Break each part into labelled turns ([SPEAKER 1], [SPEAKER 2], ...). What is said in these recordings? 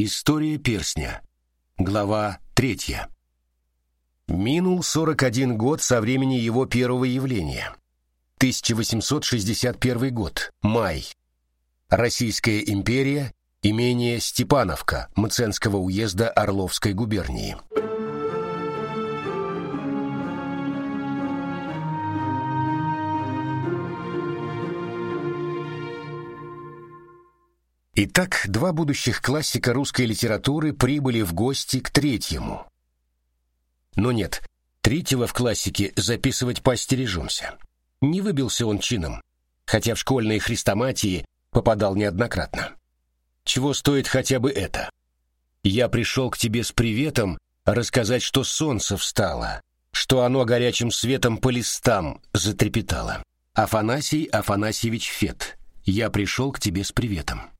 [SPEAKER 1] История перстня. Глава третья. Минул 41 год со времени его первого явления. 1861 год. Май. Российская империя. Имение Степановка Мценского уезда Орловской губернии. Итак, два будущих классика русской литературы прибыли в гости к третьему. Но нет, третьего в классике записывать постережемся. Не выбился он чином, хотя в школьные хрестоматии попадал неоднократно. Чего стоит хотя бы это? Я пришел к тебе с приветом рассказать, что солнце встало, что оно горячим светом по листам затрепетало. Афанасий Афанасьевич Фет, я пришел к тебе с приветом.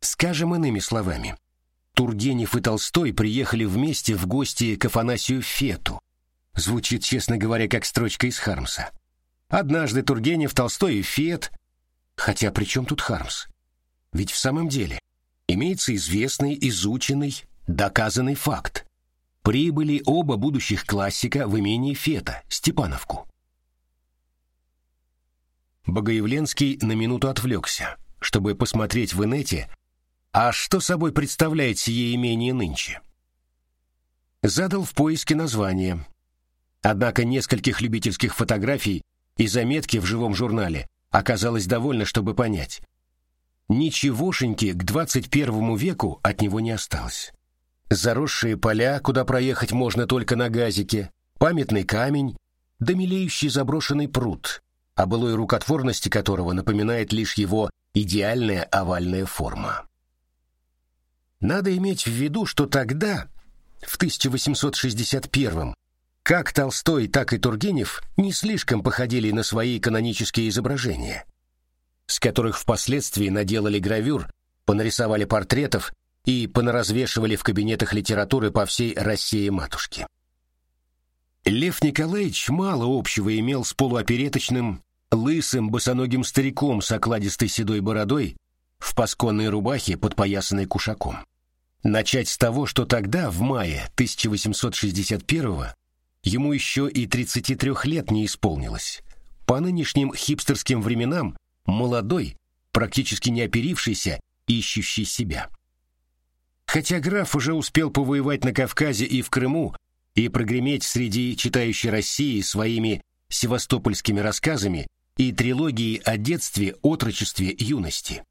[SPEAKER 1] Скажем иными словами, Тургенев и Толстой приехали вместе в гости к Афанасию Фету. Звучит, честно говоря, как строчка из Хармса. Однажды Тургенев, Толстой и Фет... Хотя при чем тут Хармс? Ведь в самом деле имеется известный, изученный, доказанный факт. Прибыли оба будущих классика в имение Фета, Степановку. Богоявленский на минуту отвлекся, чтобы посмотреть в инете а что собой представляет сие имение нынче? Задал в поиске название. Однако нескольких любительских фотографий и заметки в живом журнале оказалось довольно, чтобы понять. Ничегошеньки к 21 веку от него не осталось. Заросшие поля, куда проехать можно только на газике, памятный камень, да мелеющий заброшенный пруд, о былой рукотворности которого напоминает лишь его идеальная овальная форма. Надо иметь в виду, что тогда, в 1861 как Толстой, так и Тургенев не слишком походили на свои канонические изображения, с которых впоследствии наделали гравюр, понарисовали портретов и понаразвешивали в кабинетах литературы по всей России-матушке. Лев Николаевич мало общего имел с полуопереточным, лысым, босоногим стариком с окладистой седой бородой в пасконной рубахе, подпоясанной кушаком. Начать с того, что тогда, в мае 1861 ему еще и 33 лет не исполнилось. По нынешним хипстерским временам молодой, практически не оперившийся, ищущий себя. Хотя граф уже успел повоевать на Кавказе и в Крыму и прогреметь среди читающей России своими севастопольскими рассказами и трилогией о детстве, отрочестве, юности.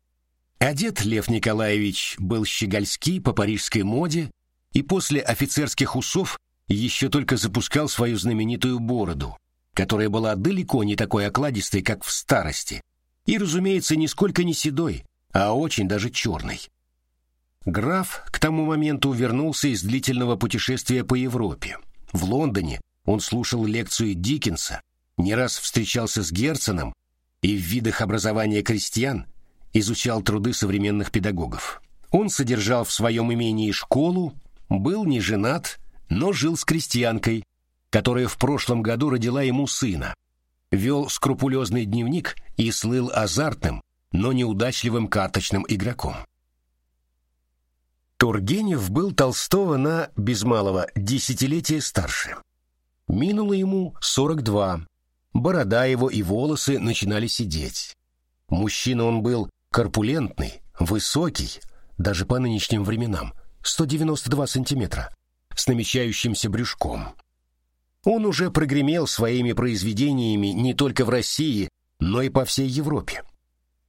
[SPEAKER 1] Одет Лев Николаевич был щегольский по парижской моде и после офицерских усов еще только запускал свою знаменитую бороду, которая была далеко не такой окладистой, как в старости, и, разумеется, нисколько не седой, а очень даже черной. Граф к тому моменту вернулся из длительного путешествия по Европе. В Лондоне он слушал лекцию Диккенса, не раз встречался с Герценом и в видах образования крестьян изучал труды современных педагогов. Он содержал в своем имении школу, был не женат, но жил с крестьянкой, которая в прошлом году родила ему сына, вел скрупулезный дневник и слыл азартным, но неудачливым карточным игроком. Тургенев был Толстого на, без малого, десятилетие старше. Минуло ему 42, борода его и волосы начинали сидеть. Мужчина он был Корпулентный, высокий, даже по нынешним временам, 192 сантиметра, с намечающимся брюшком. Он уже прогремел своими произведениями не только в России, но и по всей Европе.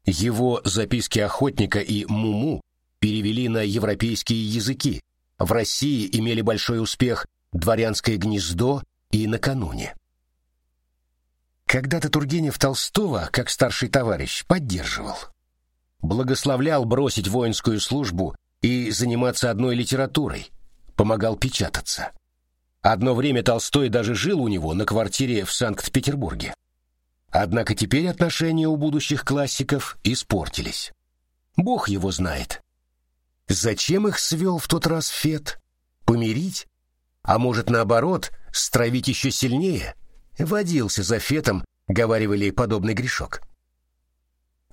[SPEAKER 1] Его записки охотника и Муму перевели на европейские языки. В России имели большой успех «Дворянское гнездо» и «Накануне». Когда-то Тургенев Толстого, как старший товарищ, поддерживал благословлял бросить воинскую службу и заниматься одной литературой, помогал печататься. Одно время Толстой даже жил у него на квартире в Санкт-Петербурге. Однако теперь отношения у будущих классиков испортились. Бог его знает. Зачем их свел в тот раз Фет? Помирить? А может, наоборот, стравить еще сильнее? Водился за Фетом, говаривали подобный грешок.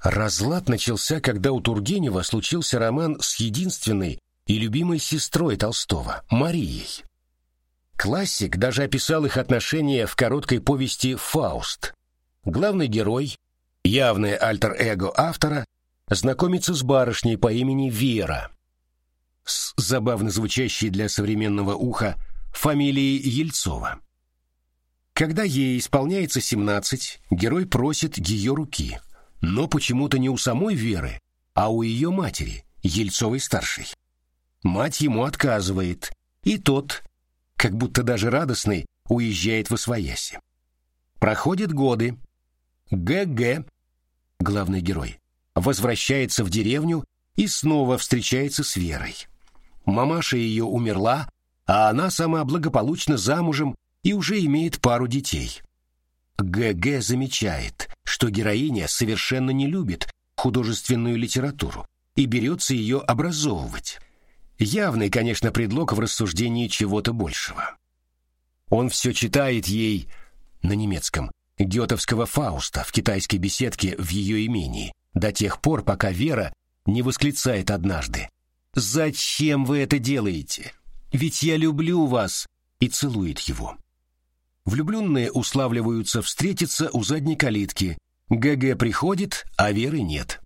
[SPEAKER 1] Разлад начался, когда у Тургенева случился роман с единственной и любимой сестрой Толстого, Марией. Классик даже описал их отношения в короткой повести «Фауст». Главный герой, явное альтер-эго автора, знакомится с барышней по имени Вера, с забавно звучащей для современного уха фамилией Ельцова. Когда ей исполняется 17, герой просит ее руки, но почему-то не у самой Веры, а у ее матери, Ельцовой-старшей. Мать ему отказывает, и тот, как будто даже радостный, уезжает в Освояси. Проходят годы. ГГ, главный герой, возвращается в деревню и снова встречается с Верой. Мамаша ее умерла, а она сама благополучно замужем и уже имеет пару детей. ГГ замечает, что героиня совершенно не любит художественную литературу и берется ее образовывать. Явный, конечно, предлог в рассуждении чего-то большего. Он все читает ей на немецком гетовского Фауста в китайской беседке в ее имении до тех пор, пока Вера не восклицает однажды «Зачем вы это делаете? Ведь я люблю вас!» и целует его. Влюбленные уславливаются встретиться у задней калитки. ГГ приходит, а Веры нет.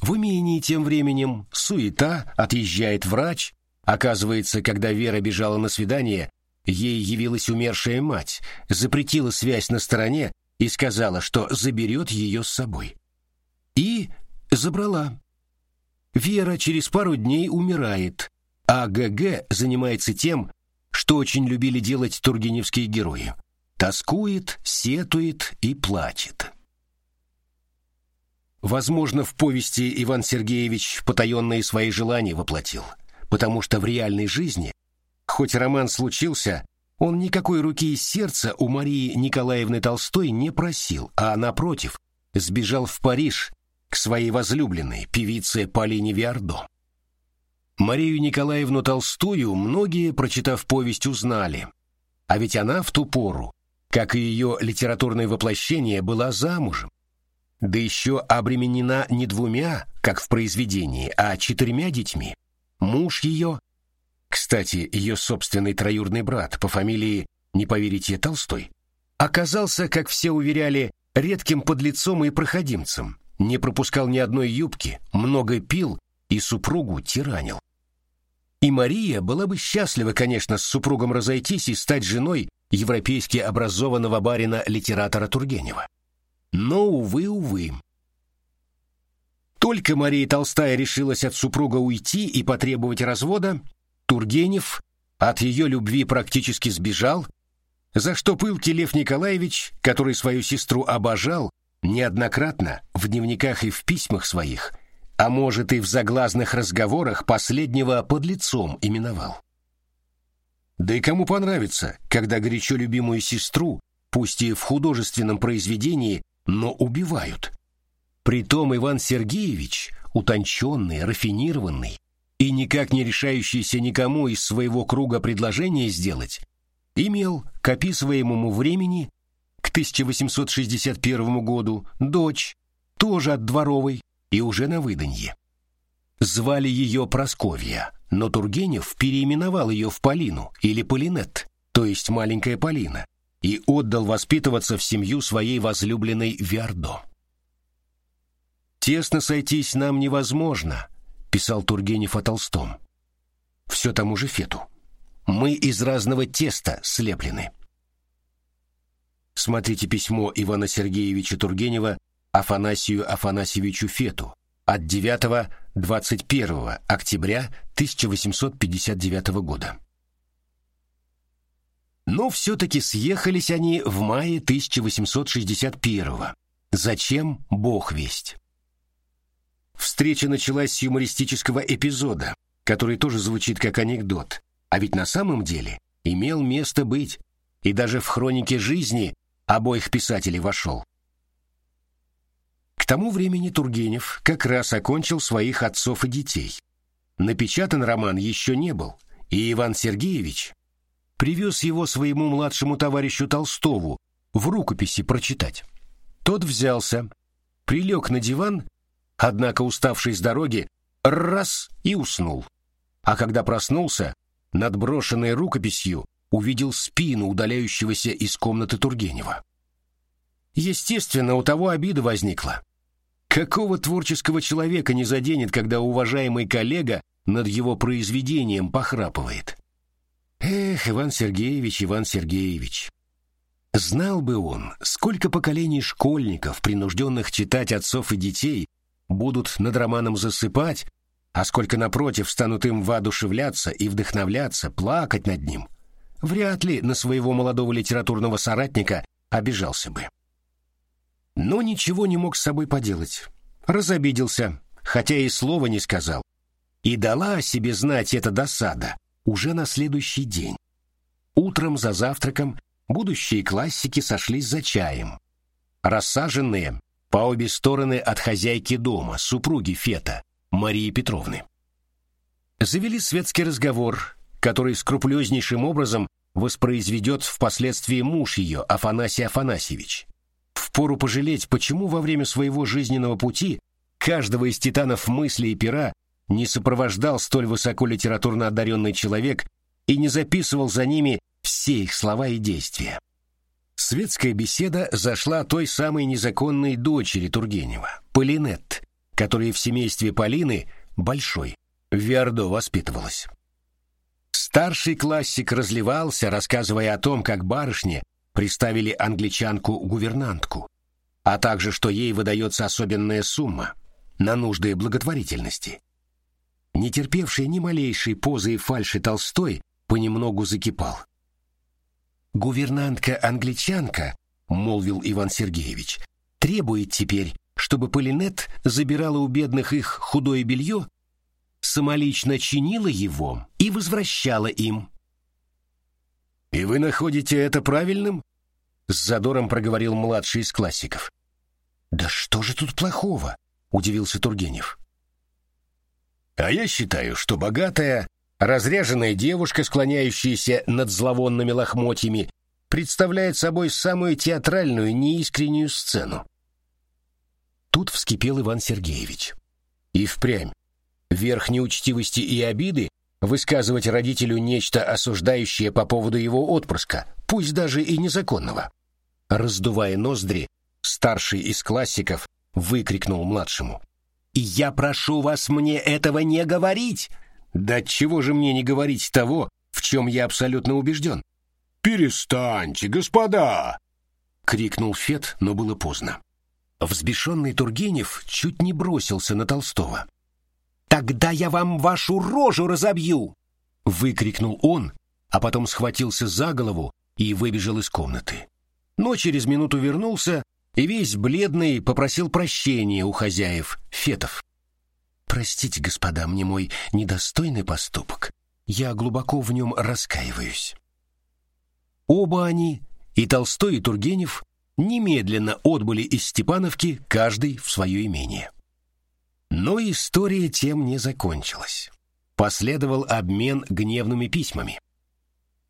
[SPEAKER 1] В имении тем временем суета, отъезжает врач. Оказывается, когда Вера бежала на свидание, ей явилась умершая мать, запретила связь на стороне и сказала, что заберет ее с собой. И забрала. Вера через пару дней умирает, а ГГ занимается тем, что очень любили делать тургеневские герои. Тоскует, сетует и плачет. Возможно, в повести Иван Сергеевич потаенные свои желания воплотил, потому что в реальной жизни, хоть роман случился, он никакой руки и сердца у Марии Николаевны Толстой не просил, а напротив, сбежал в Париж к своей возлюбленной, певице Полине Виардо. Марию Николаевну Толстую многие, прочитав повесть, узнали. А ведь она в ту пору, как и ее литературное воплощение, была замужем да еще обременена не двумя, как в произведении, а четырьмя детьми. Муж ее, кстати, ее собственный троюродный брат по фамилии, не поверите, Толстой, оказался, как все уверяли, редким подлецом и проходимцем, не пропускал ни одной юбки, много пил и супругу тиранил. И Мария была бы счастлива, конечно, с супругом разойтись и стать женой европейски образованного барина-литератора Тургенева. Но, увы, увы. Только Мария Толстая решилась от супруга уйти и потребовать развода, Тургенев от ее любви практически сбежал, за что пылкий Лев Николаевич, который свою сестру обожал, неоднократно в дневниках и в письмах своих, а может и в заглазных разговорах последнего под лицом именовал. Да и кому понравится, когда горячо любимую сестру, пусть и в художественном произведении, но убивают. Притом Иван Сергеевич, утонченный, рафинированный и никак не решающийся никому из своего круга предложения сделать, имел к описываемому времени, к 1861 году, дочь, тоже от дворовой и уже на выданье. Звали ее Просковья, но Тургенев переименовал ее в Полину или Полинет, то есть маленькая Полина, и отдал воспитываться в семью своей возлюбленной Виардо. «Тесно сойтись нам невозможно», — писал Тургенев о Толстом. «Все тому же Фету. Мы из разного теста слеплены». Смотрите письмо Ивана Сергеевича Тургенева Афанасию Афанасьевичу Фету от 9-21 октября 1859 года. Но все-таки съехались они в мае 1861-го. Зачем, бог весть. Встреча началась с юмористического эпизода, который тоже звучит как анекдот, а ведь на самом деле имел место быть, и даже в хронике жизни обоих писателей вошел. К тому времени Тургенев как раз окончил своих отцов и детей. Напечатан роман еще не был, и Иван Сергеевич привез его своему младшему товарищу Толстову в рукописи прочитать. Тот взялся, прилег на диван, однако уставший с дороги, раз и уснул. А когда проснулся, над брошенной рукописью увидел спину удаляющегося из комнаты Тургенева. Естественно, у того обида возникла. Какого творческого человека не заденет, когда уважаемый коллега над его произведением похрапывает? Эх, Иван Сергеевич, Иван Сергеевич. Знал бы он, сколько поколений школьников, принужденных читать отцов и детей, будут над романом засыпать, а сколько, напротив, станут им воодушевляться и вдохновляться, плакать над ним. Вряд ли на своего молодого литературного соратника обижался бы. Но ничего не мог с собой поделать. Разобиделся, хотя и слова не сказал. И дала о себе знать эта досада уже на следующий день. Утром за завтраком будущие классики сошлись за чаем. Рассаженные по обе стороны от хозяйки дома, супруги Фета, Марии Петровны. Завели светский разговор, который скрупулезнейшим образом воспроизведет впоследствии муж ее, Афанасий Афанасьевич. Впору пожалеть, почему во время своего жизненного пути каждого из титанов мысли и пера не сопровождал столь высоко литературно одаренный человек и не записывал за ними все их слова и действия. Светская беседа зашла той самой незаконной дочери Тургенева, Полинет, которая в семействе Полины, большой, в Виардо воспитывалась. Старший классик разливался, рассказывая о том, как барышне приставили англичанку-гувернантку, а также, что ей выдается особенная сумма на нужды благотворительности. Не терпевший ни малейшей позы и фальши Толстой понемногу закипал. «Гувернантка-англичанка», — молвил Иван Сергеевич, — «требует теперь, чтобы Полинет забирала у бедных их худое белье, самолично чинила его и возвращала им». «И вы находите это правильным?» — с задором проговорил младший из классиков. «Да что же тут плохого?» — удивился Тургенев. «А я считаю, что богатая, Разряженная девушка, склоняющаяся над зловонными лохмотьями, представляет собой самую театральную, неискреннюю сцену. Тут вскипел Иван Сергеевич. И впрямь. Верх неучтивости и обиды высказывать родителю нечто осуждающее по поводу его отпрыска, пусть даже и незаконного. Раздувая ноздри, старший из классиков выкрикнул младшему. «И я прошу вас мне этого не говорить! Да чего же мне не говорить того, в чем я абсолютно убежден? «Перестаньте, господа!» — крикнул Фет, но было поздно. Взбешенный Тургенев чуть не бросился на Толстого. «Тогда я вам вашу рожу разобью!» — выкрикнул он, а потом схватился за голову и выбежал из комнаты. Но через минуту вернулся и весь бледный попросил прощения у хозяев, Фетов. Простите, господа, мне мой недостойный поступок. Я глубоко в нем раскаиваюсь. Оба они, и Толстой, и Тургенев, немедленно отбыли из Степановки, каждый в свое имение. Но история тем не закончилась. Последовал обмен гневными письмами.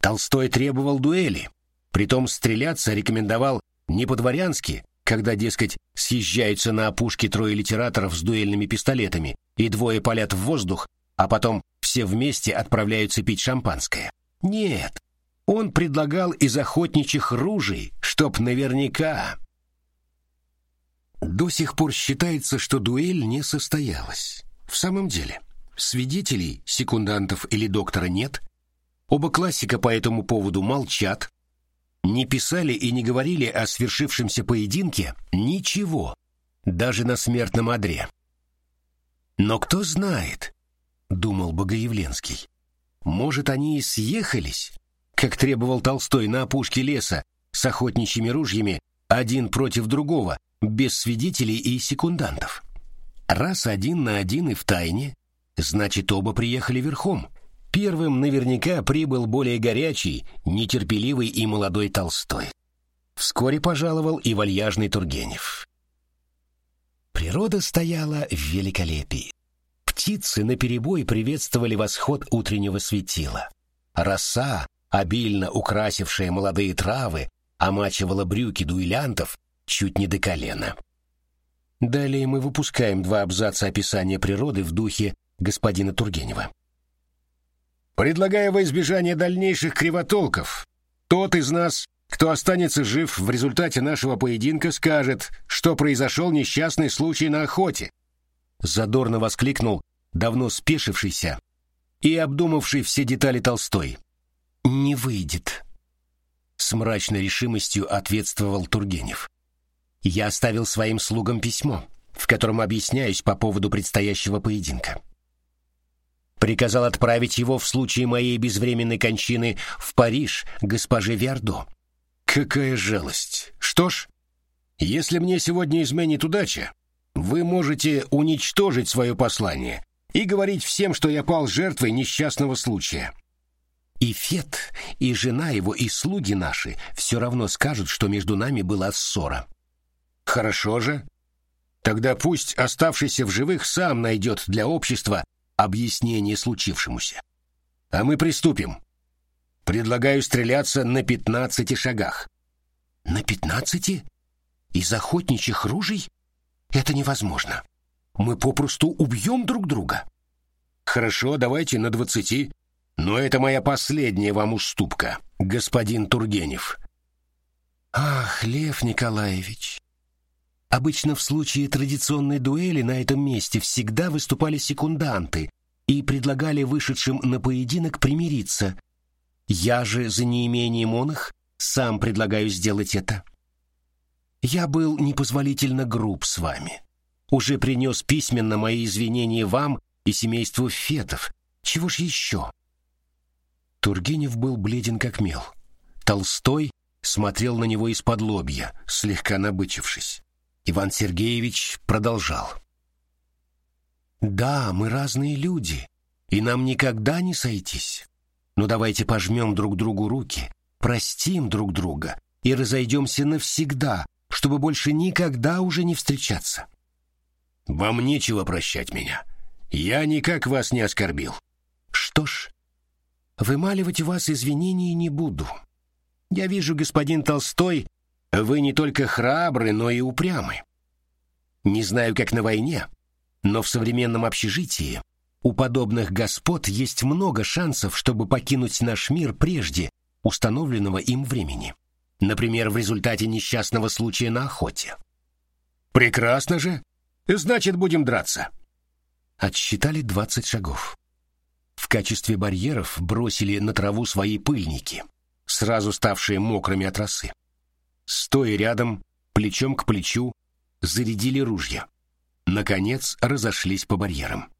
[SPEAKER 1] Толстой требовал дуэли, притом стреляться рекомендовал не по-дворянски, когда, дескать, съезжаются на опушке трое литераторов с дуэльными пистолетами, и двое палят в воздух, а потом все вместе отправляются пить шампанское. Нет, он предлагал из охотничьих ружей, чтоб наверняка. До сих пор считается, что дуэль не состоялась. В самом деле, свидетелей, секундантов или доктора нет. Оба классика по этому поводу молчат, не писали и не говорили о свершившемся поединке ничего, даже на смертном одре. Но кто знает, думал Богоявленский. Может, они и съехались, как требовал Толстой на опушке леса, с охотничьими ружьями, один против другого, без свидетелей и секундантов. Раз один на один и в тайне, значит, оба приехали верхом. Первым наверняка прибыл более горячий, нетерпеливый и молодой Толстой. Вскоре пожаловал и вальяжный Тургенев. Природа стояла в великолепии. Птицы наперебой приветствовали восход утреннего светила. Роса, обильно украсившая молодые травы, омачивала брюки дуэлянтов чуть не до колена. Далее мы выпускаем два абзаца описания природы в духе господина Тургенева. Предлагая во избежание дальнейших кривотолков, тот из нас, кто останется жив в результате нашего поединка, скажет, что произошел несчастный случай на охоте. Задорно воскликнул давно спешившийся и обдумавший все детали Толстой. «Не выйдет», — с мрачной решимостью ответствовал Тургенев. «Я оставил своим слугам письмо, в котором объясняюсь по поводу предстоящего поединка. Приказал отправить его в случае моей безвременной кончины в Париж госпоже Вердо. Какая жалость! Что ж, если мне сегодня изменит удача, вы можете уничтожить свое послание и говорить всем, что я пал жертвой несчастного случая. И Фет, и жена его, и слуги наши все равно скажут, что между нами была ссора. Хорошо же. Тогда пусть оставшийся в живых сам найдет для общества объяснение случившемуся. А мы приступим. Предлагаю стреляться на пятнадцати шагах. На пятнадцати? Из охотничьих ружей? Это невозможно. Мы попросту убьем друг друга. Хорошо, давайте на двадцати. Но это моя последняя вам уступка, господин Тургенев. Ах, Лев Николаевич. Обычно в случае традиционной дуэли на этом месте всегда выступали секунданты и предлагали вышедшим на поединок примириться. Я же за неимением он их сам предлагаю сделать это. Я был непозволительно груб с вами. Уже принес письменно мои извинения вам и семейству Фетов. Чего ж еще? Тургенев был бледен как мел. Толстой смотрел на него из-под лобья, слегка набычившись. Иван Сергеевич продолжал. «Да, мы разные люди, и нам никогда не сойтись. Но давайте пожмем друг другу руки, простим друг друга и разойдемся навсегда, чтобы больше никогда уже не встречаться. Вам нечего прощать меня. Я никак вас не оскорбил. Что ж, вымаливать вас извинений не буду. Я вижу, господин Толстой, вы не только храбры, но и упрямы. Не знаю, как на войне, но в современном общежитии у подобных господ есть много шансов, чтобы покинуть наш мир прежде установленного им времени. Например, в результате несчастного случая на охоте. Прекрасно же. Значит, будем драться. Отсчитали двадцать шагов. В качестве барьеров бросили на траву свои пыльники, сразу ставшие мокрыми от росы. Стоя рядом, плечом к плечу, зарядили ружья. Наконец разошлись по барьерам.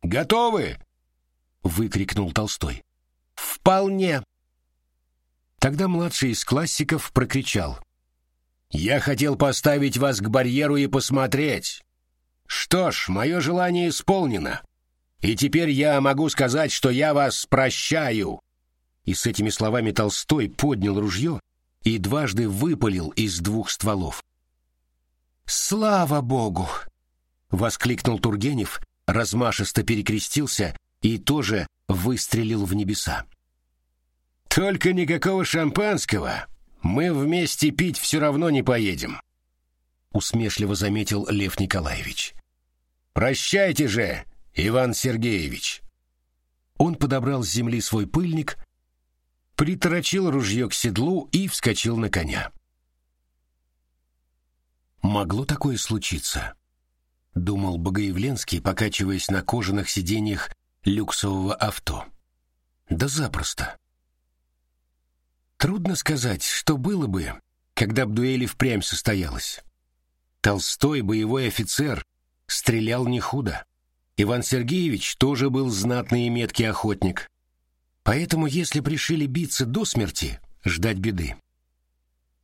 [SPEAKER 1] «Готовы?» — выкрикнул Толстой. «Вполне!» Тогда младший из классиков прокричал. «Я хотел поставить вас к барьеру и посмотреть. Что ж, мое желание исполнено. И теперь я могу сказать, что я вас прощаю». И с этими словами Толстой поднял ружье и дважды выпалил из двух стволов. «Слава Богу!» — воскликнул Тургенев, размашисто перекрестился и тоже выстрелил в небеса. Только никакого шампанского. Мы вместе пить все равно не поедем. Усмешливо заметил Лев Николаевич. Прощайте же, Иван Сергеевич. Он подобрал с земли свой пыльник, приторочил ружье к седлу и вскочил на коня. Могло такое случиться, думал Богоявленский, покачиваясь на кожаных сиденьях люксового авто. Да запросто. Трудно сказать, что было бы, когда б дуэль впрямь состоялась. Толстой, боевой офицер, стрелял не худо. Иван Сергеевич тоже был знатный и меткий охотник. Поэтому, если пришили биться до смерти, ждать беды.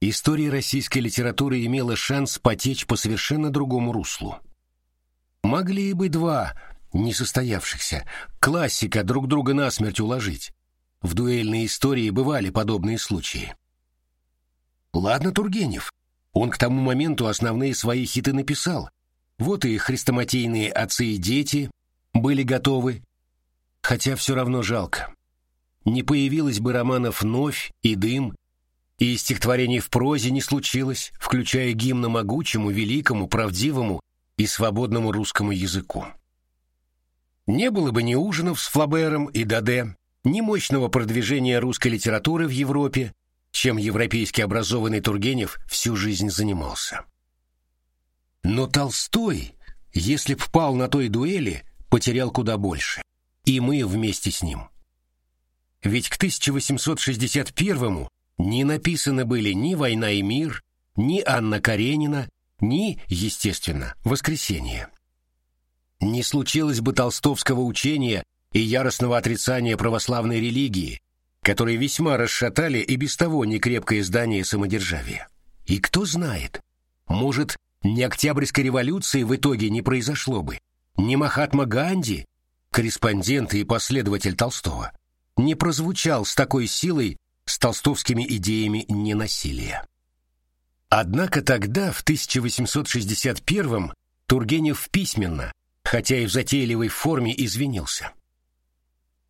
[SPEAKER 1] История российской литературы имела шанс потечь по совершенно другому руслу. Могли бы два несостоявшихся классика друг друга насмерть уложить, в дуэльной истории бывали подобные случаи. Ладно, Тургенев. Он к тому моменту основные свои хиты написал. Вот и хрестоматийные «Отцы и дети» были готовы. Хотя все равно жалко. Не появилось бы романов «Новь» и «Дым», и стихотворений в прозе не случилось, включая гимна могучему, великому, правдивому и свободному русскому языку. Не было бы ни ужинов с Флабером и Даде, ни мощного продвижения русской литературы в Европе, чем европейски образованный Тургенев всю жизнь занимался. Но Толстой, если б пал на той дуэли, потерял куда больше. И мы вместе с ним. Ведь к 1861-му не написаны были ни «Война и мир», ни «Анна Каренина», ни, естественно, «Воскресенье». Не случилось бы толстовского учения и яростного отрицания православной религии, которые весьма расшатали и без того некрепкое здание самодержавия. И кто знает, может, ни Октябрьской революции в итоге не произошло бы, ни Махатма Ганди, корреспондент и последователь Толстого, не прозвучал с такой силой с толстовскими идеями ненасилия. Однако тогда, в 1861-м, Тургенев письменно, хотя и в затейливой форме, извинился.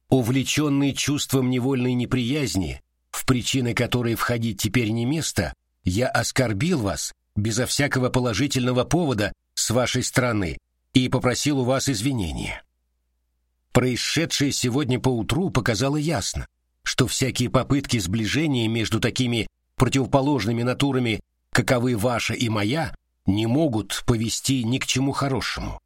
[SPEAKER 1] Увлеченный чувством невольной неприязни, в причины которой входить теперь не место, я оскорбил вас безо всякого положительного повода с вашей стороны и попросил у вас извинения. Происшедшее сегодня поутру показало ясно, что всякие попытки сближения между такими противоположными натурами, каковы ваша и моя, не могут повести ни к чему хорошему.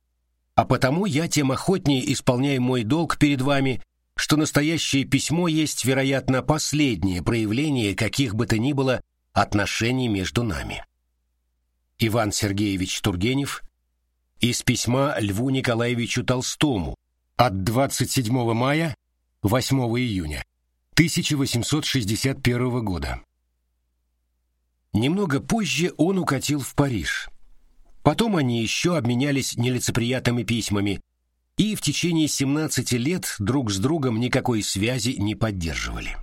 [SPEAKER 1] А потому я тем охотнее исполняю мой долг перед вами, что настоящее письмо есть, вероятно, последнее проявление каких бы то ни было отношений между нами. Иван Сергеевич Тургенев из письма Льву Николаевичу Толстому от 27 мая 8 июня 1861 года. Немного позже он укатил в Париж. Потом они еще обменялись нелицеприятными письмами и в течение 17 лет друг с другом никакой связи не поддерживали.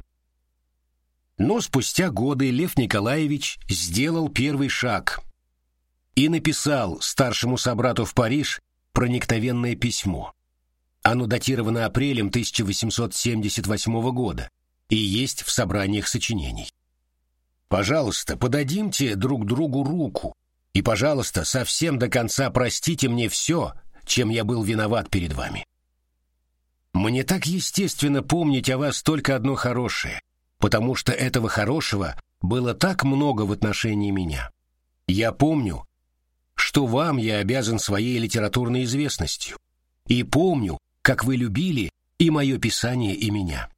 [SPEAKER 1] Но спустя годы Лев Николаевич сделал первый шаг и написал старшему собрату в Париж проникновенное письмо. Оно датировано апрелем 1878 года и есть в собраниях сочинений. Пожалуйста, подадимте друг другу руку, и, пожалуйста, совсем до конца простите мне все, чем я был виноват перед вами. Мне так естественно помнить о вас только одно хорошее, потому что этого хорошего было так много в отношении меня. Я помню, что вам я обязан своей литературной известностью, и помню, как вы любили и мое писание, и меня.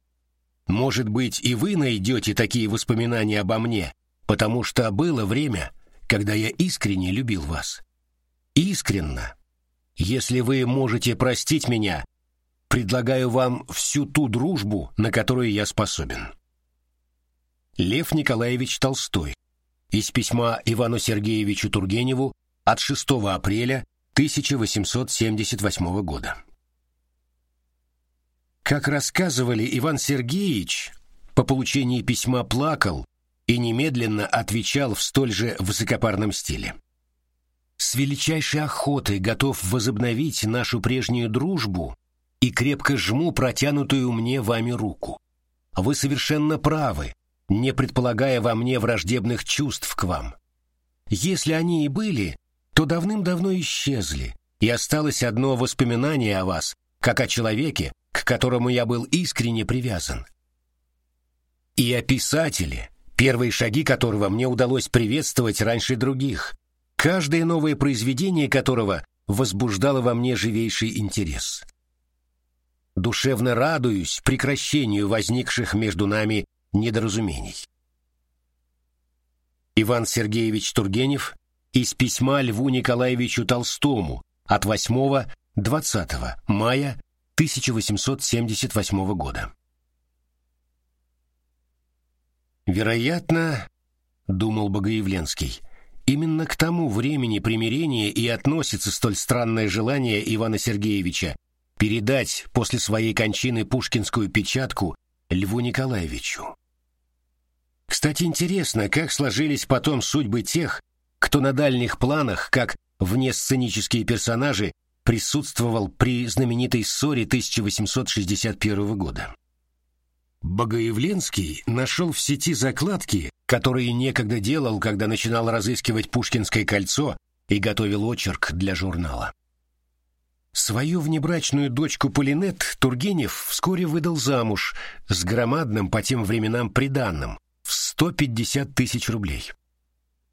[SPEAKER 1] Может быть, и вы найдете такие воспоминания обо мне, потому что было время, когда я искренне любил вас. Искренно. Если вы можете простить меня, предлагаю вам всю ту дружбу, на которую я способен. Лев Николаевич Толстой. Из письма Ивану Сергеевичу Тургеневу от 6 апреля 1878 года. Как рассказывали, Иван Сергеевич по получении письма плакал и немедленно отвечал в столь же высокопарном стиле. «С величайшей охотой готов возобновить нашу прежнюю дружбу и крепко жму протянутую мне вами руку. Вы совершенно правы, не предполагая во мне враждебных чувств к вам. Если они и были, то давным-давно исчезли, и осталось одно воспоминание о вас, как о человеке, к которому я был искренне привязан. И о писателе, первые шаги которого мне удалось приветствовать раньше других, каждое новое произведение которого возбуждало во мне живейший интерес. Душевно радуюсь прекращению возникших между нами недоразумений. Иван Сергеевич Тургенев из письма Льву Николаевичу Толстому от 8-20 мая 1878 года. Вероятно, думал Богоявленский, именно к тому времени примирения и относится столь странное желание Ивана Сергеевича передать после своей кончины пушкинскую печатку Льву Николаевичу. Кстати, интересно, как сложились потом судьбы тех, кто на дальних планах, как внесценические персонажи, присутствовал при знаменитой ссоре 1861 года. Богоявленский нашел в сети закладки, которые некогда делал, когда начинал разыскивать Пушкинское кольцо и готовил очерк для журнала. Свою внебрачную дочку Полинет Тургенев вскоре выдал замуж с громадным по тем временам приданным в 150 тысяч рублей.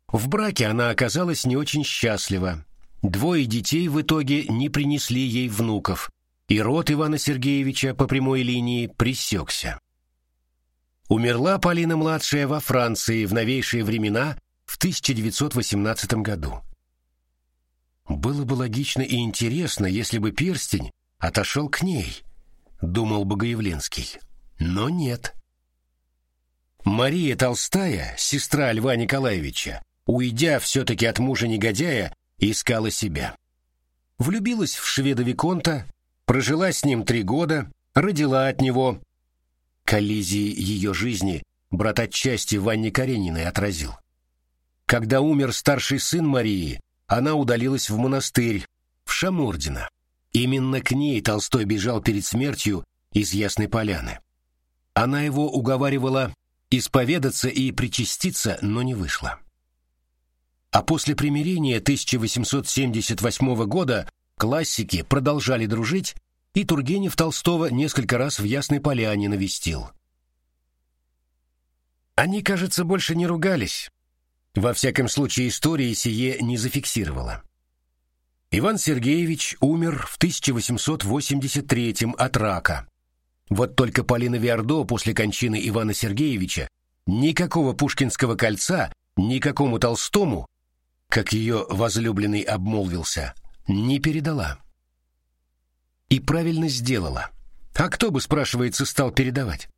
[SPEAKER 1] В браке она оказалась не очень счастлива. Двое детей в итоге не принесли ей внуков, и род Ивана Сергеевича по прямой линии пресекся. Умерла Полина-младшая во Франции в новейшие времена в 1918 году. Было бы логично и интересно, если бы перстень отошел к ней, думал Богоявленский. Но нет. Мария Толстая, сестра Льва Николаевича, уйдя все-таки от мужа-негодяя, искала себя. Влюбилась в шведа Виконта, прожила с ним три года, родила от него. Коллизии ее жизни брат отчасти Ванне Карениной отразил. Когда умер старший сын Марии, она удалилась в монастырь, в Шамурдино. Именно к ней Толстой бежал перед смертью из Ясной Поляны. Она его уговаривала исповедаться и причаститься, но не вышло. А после примирения 1878 года классики продолжали дружить, и Тургенев Толстого несколько раз в Ясной Поляне навестил. Они, кажется, больше не ругались, во всяком случае, история сие не зафиксировала. Иван Сергеевич умер в 1883 от рака. Вот только Полина Виардо после кончины Ивана Сергеевича никакого Пушкинского кольца никакому Толстому, как ее возлюбленный обмолвился, не передала. И правильно сделала. А кто бы, спрашивается, стал передавать?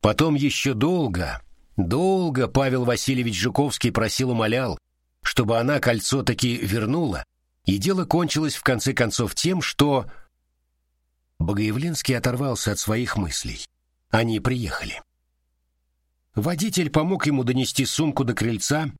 [SPEAKER 1] Потом еще долго, Долго Павел Васильевич Жуковский просил-умолял, чтобы она кольцо таки вернула, и дело кончилось в конце концов тем, что... Богоявленский оторвался от своих мыслей. Они приехали. Водитель помог ему донести сумку до крыльца.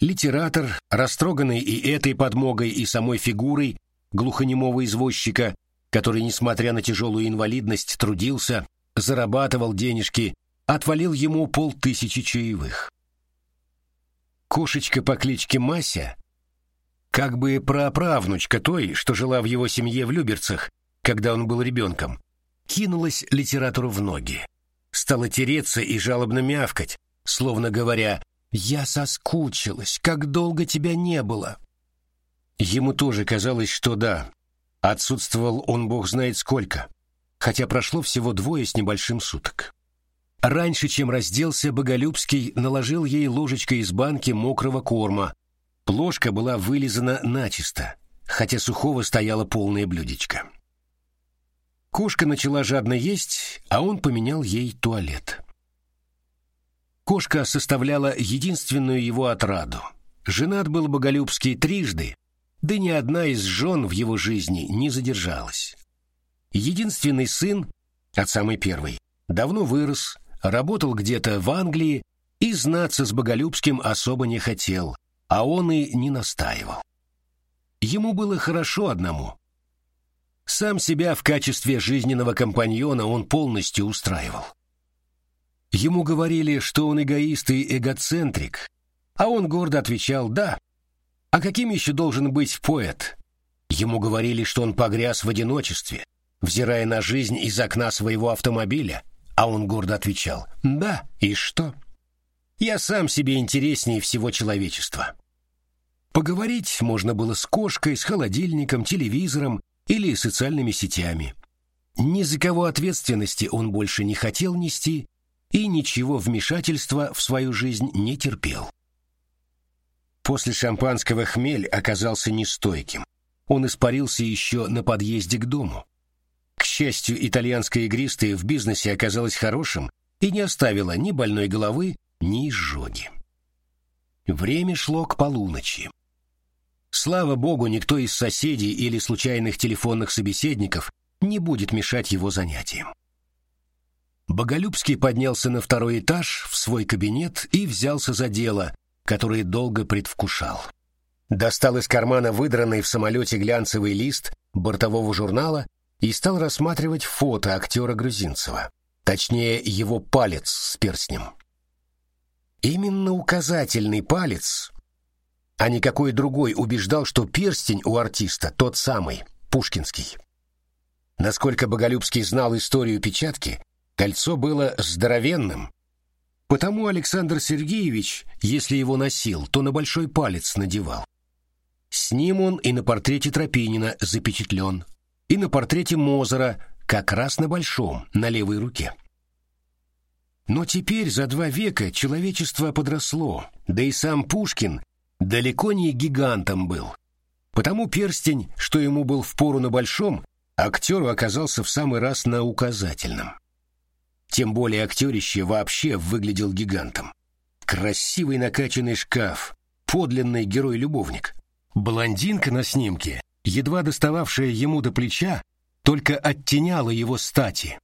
[SPEAKER 1] Литератор, растроганный и этой подмогой, и самой фигурой глухонемого извозчика, который, несмотря на тяжелую инвалидность, трудился, зарабатывал денежки отвалил ему полтысячи чаевых. Кошечка по кличке Мася, как бы праправнучка той, что жила в его семье в Люберцах, когда он был ребенком, кинулась литературу в ноги, стала тереться и жалобно мявкать, словно говоря «Я соскучилась, как долго тебя не было». Ему тоже казалось, что да, отсутствовал он бог знает сколько, хотя прошло всего двое с небольшим суток. Раньше, чем разделся, Боголюбский наложил ей ложечкой из банки мокрого корма. Плошка была вылизана начисто, хотя сухого стояло полное блюдечко. Кошка начала жадно есть, а он поменял ей туалет. Кошка составляла единственную его отраду. Женат был Боголюбский трижды, да ни одна из жен в его жизни не задержалась. Единственный сын, от самой первой, давно вырос, работал где-то в Англии и знаться с Боголюбским особо не хотел, а он и не настаивал. Ему было хорошо одному. Сам себя в качестве жизненного компаньона он полностью устраивал. Ему говорили, что он эгоист и эгоцентрик, а он гордо отвечал «да». А каким еще должен быть поэт? Ему говорили, что он погряз в одиночестве, взирая на жизнь из окна своего автомобиля – а он гордо отвечал «Да, и что?» «Я сам себе интереснее всего человечества». Поговорить можно было с кошкой, с холодильником, телевизором или социальными сетями. Ни за кого ответственности он больше не хотел нести и ничего вмешательства в свою жизнь не терпел. После шампанского хмель оказался нестойким. Он испарился еще на подъезде к дому. К счастью, итальянская игристая в бизнесе оказалась хорошим и не оставила ни больной головы, ни изжоги. Время шло к полуночи. Слава богу, никто из соседей или случайных телефонных собеседников не будет мешать его занятиям. Боголюбский поднялся на второй этаж в свой кабинет и взялся за дело, которое долго предвкушал. Достал из кармана выдранный в самолете глянцевый лист бортового журнала и стал рассматривать фото актера Грузинцева, точнее его палец с перстнем. Именно указательный палец, а никакой другой убеждал, что перстень у артиста тот самый, пушкинский. Насколько Боголюбский знал историю печатки, кольцо было здоровенным, потому Александр Сергеевич, если его носил, то на большой палец надевал. С ним он и на портрете Тропинина запечатлен, и на портрете Мозера как раз на большом, на левой руке. Но теперь за два века человечество подросло, да и сам Пушкин далеко не гигантом был. Потому перстень, что ему был впору на большом, актеру оказался в самый раз на указательном. Тем более актерище вообще выглядел гигантом. Красивый накачанный шкаф, подлинный герой-любовник. Блондинка на снимке, едва достававшая ему до плеча, только оттеняла его стати.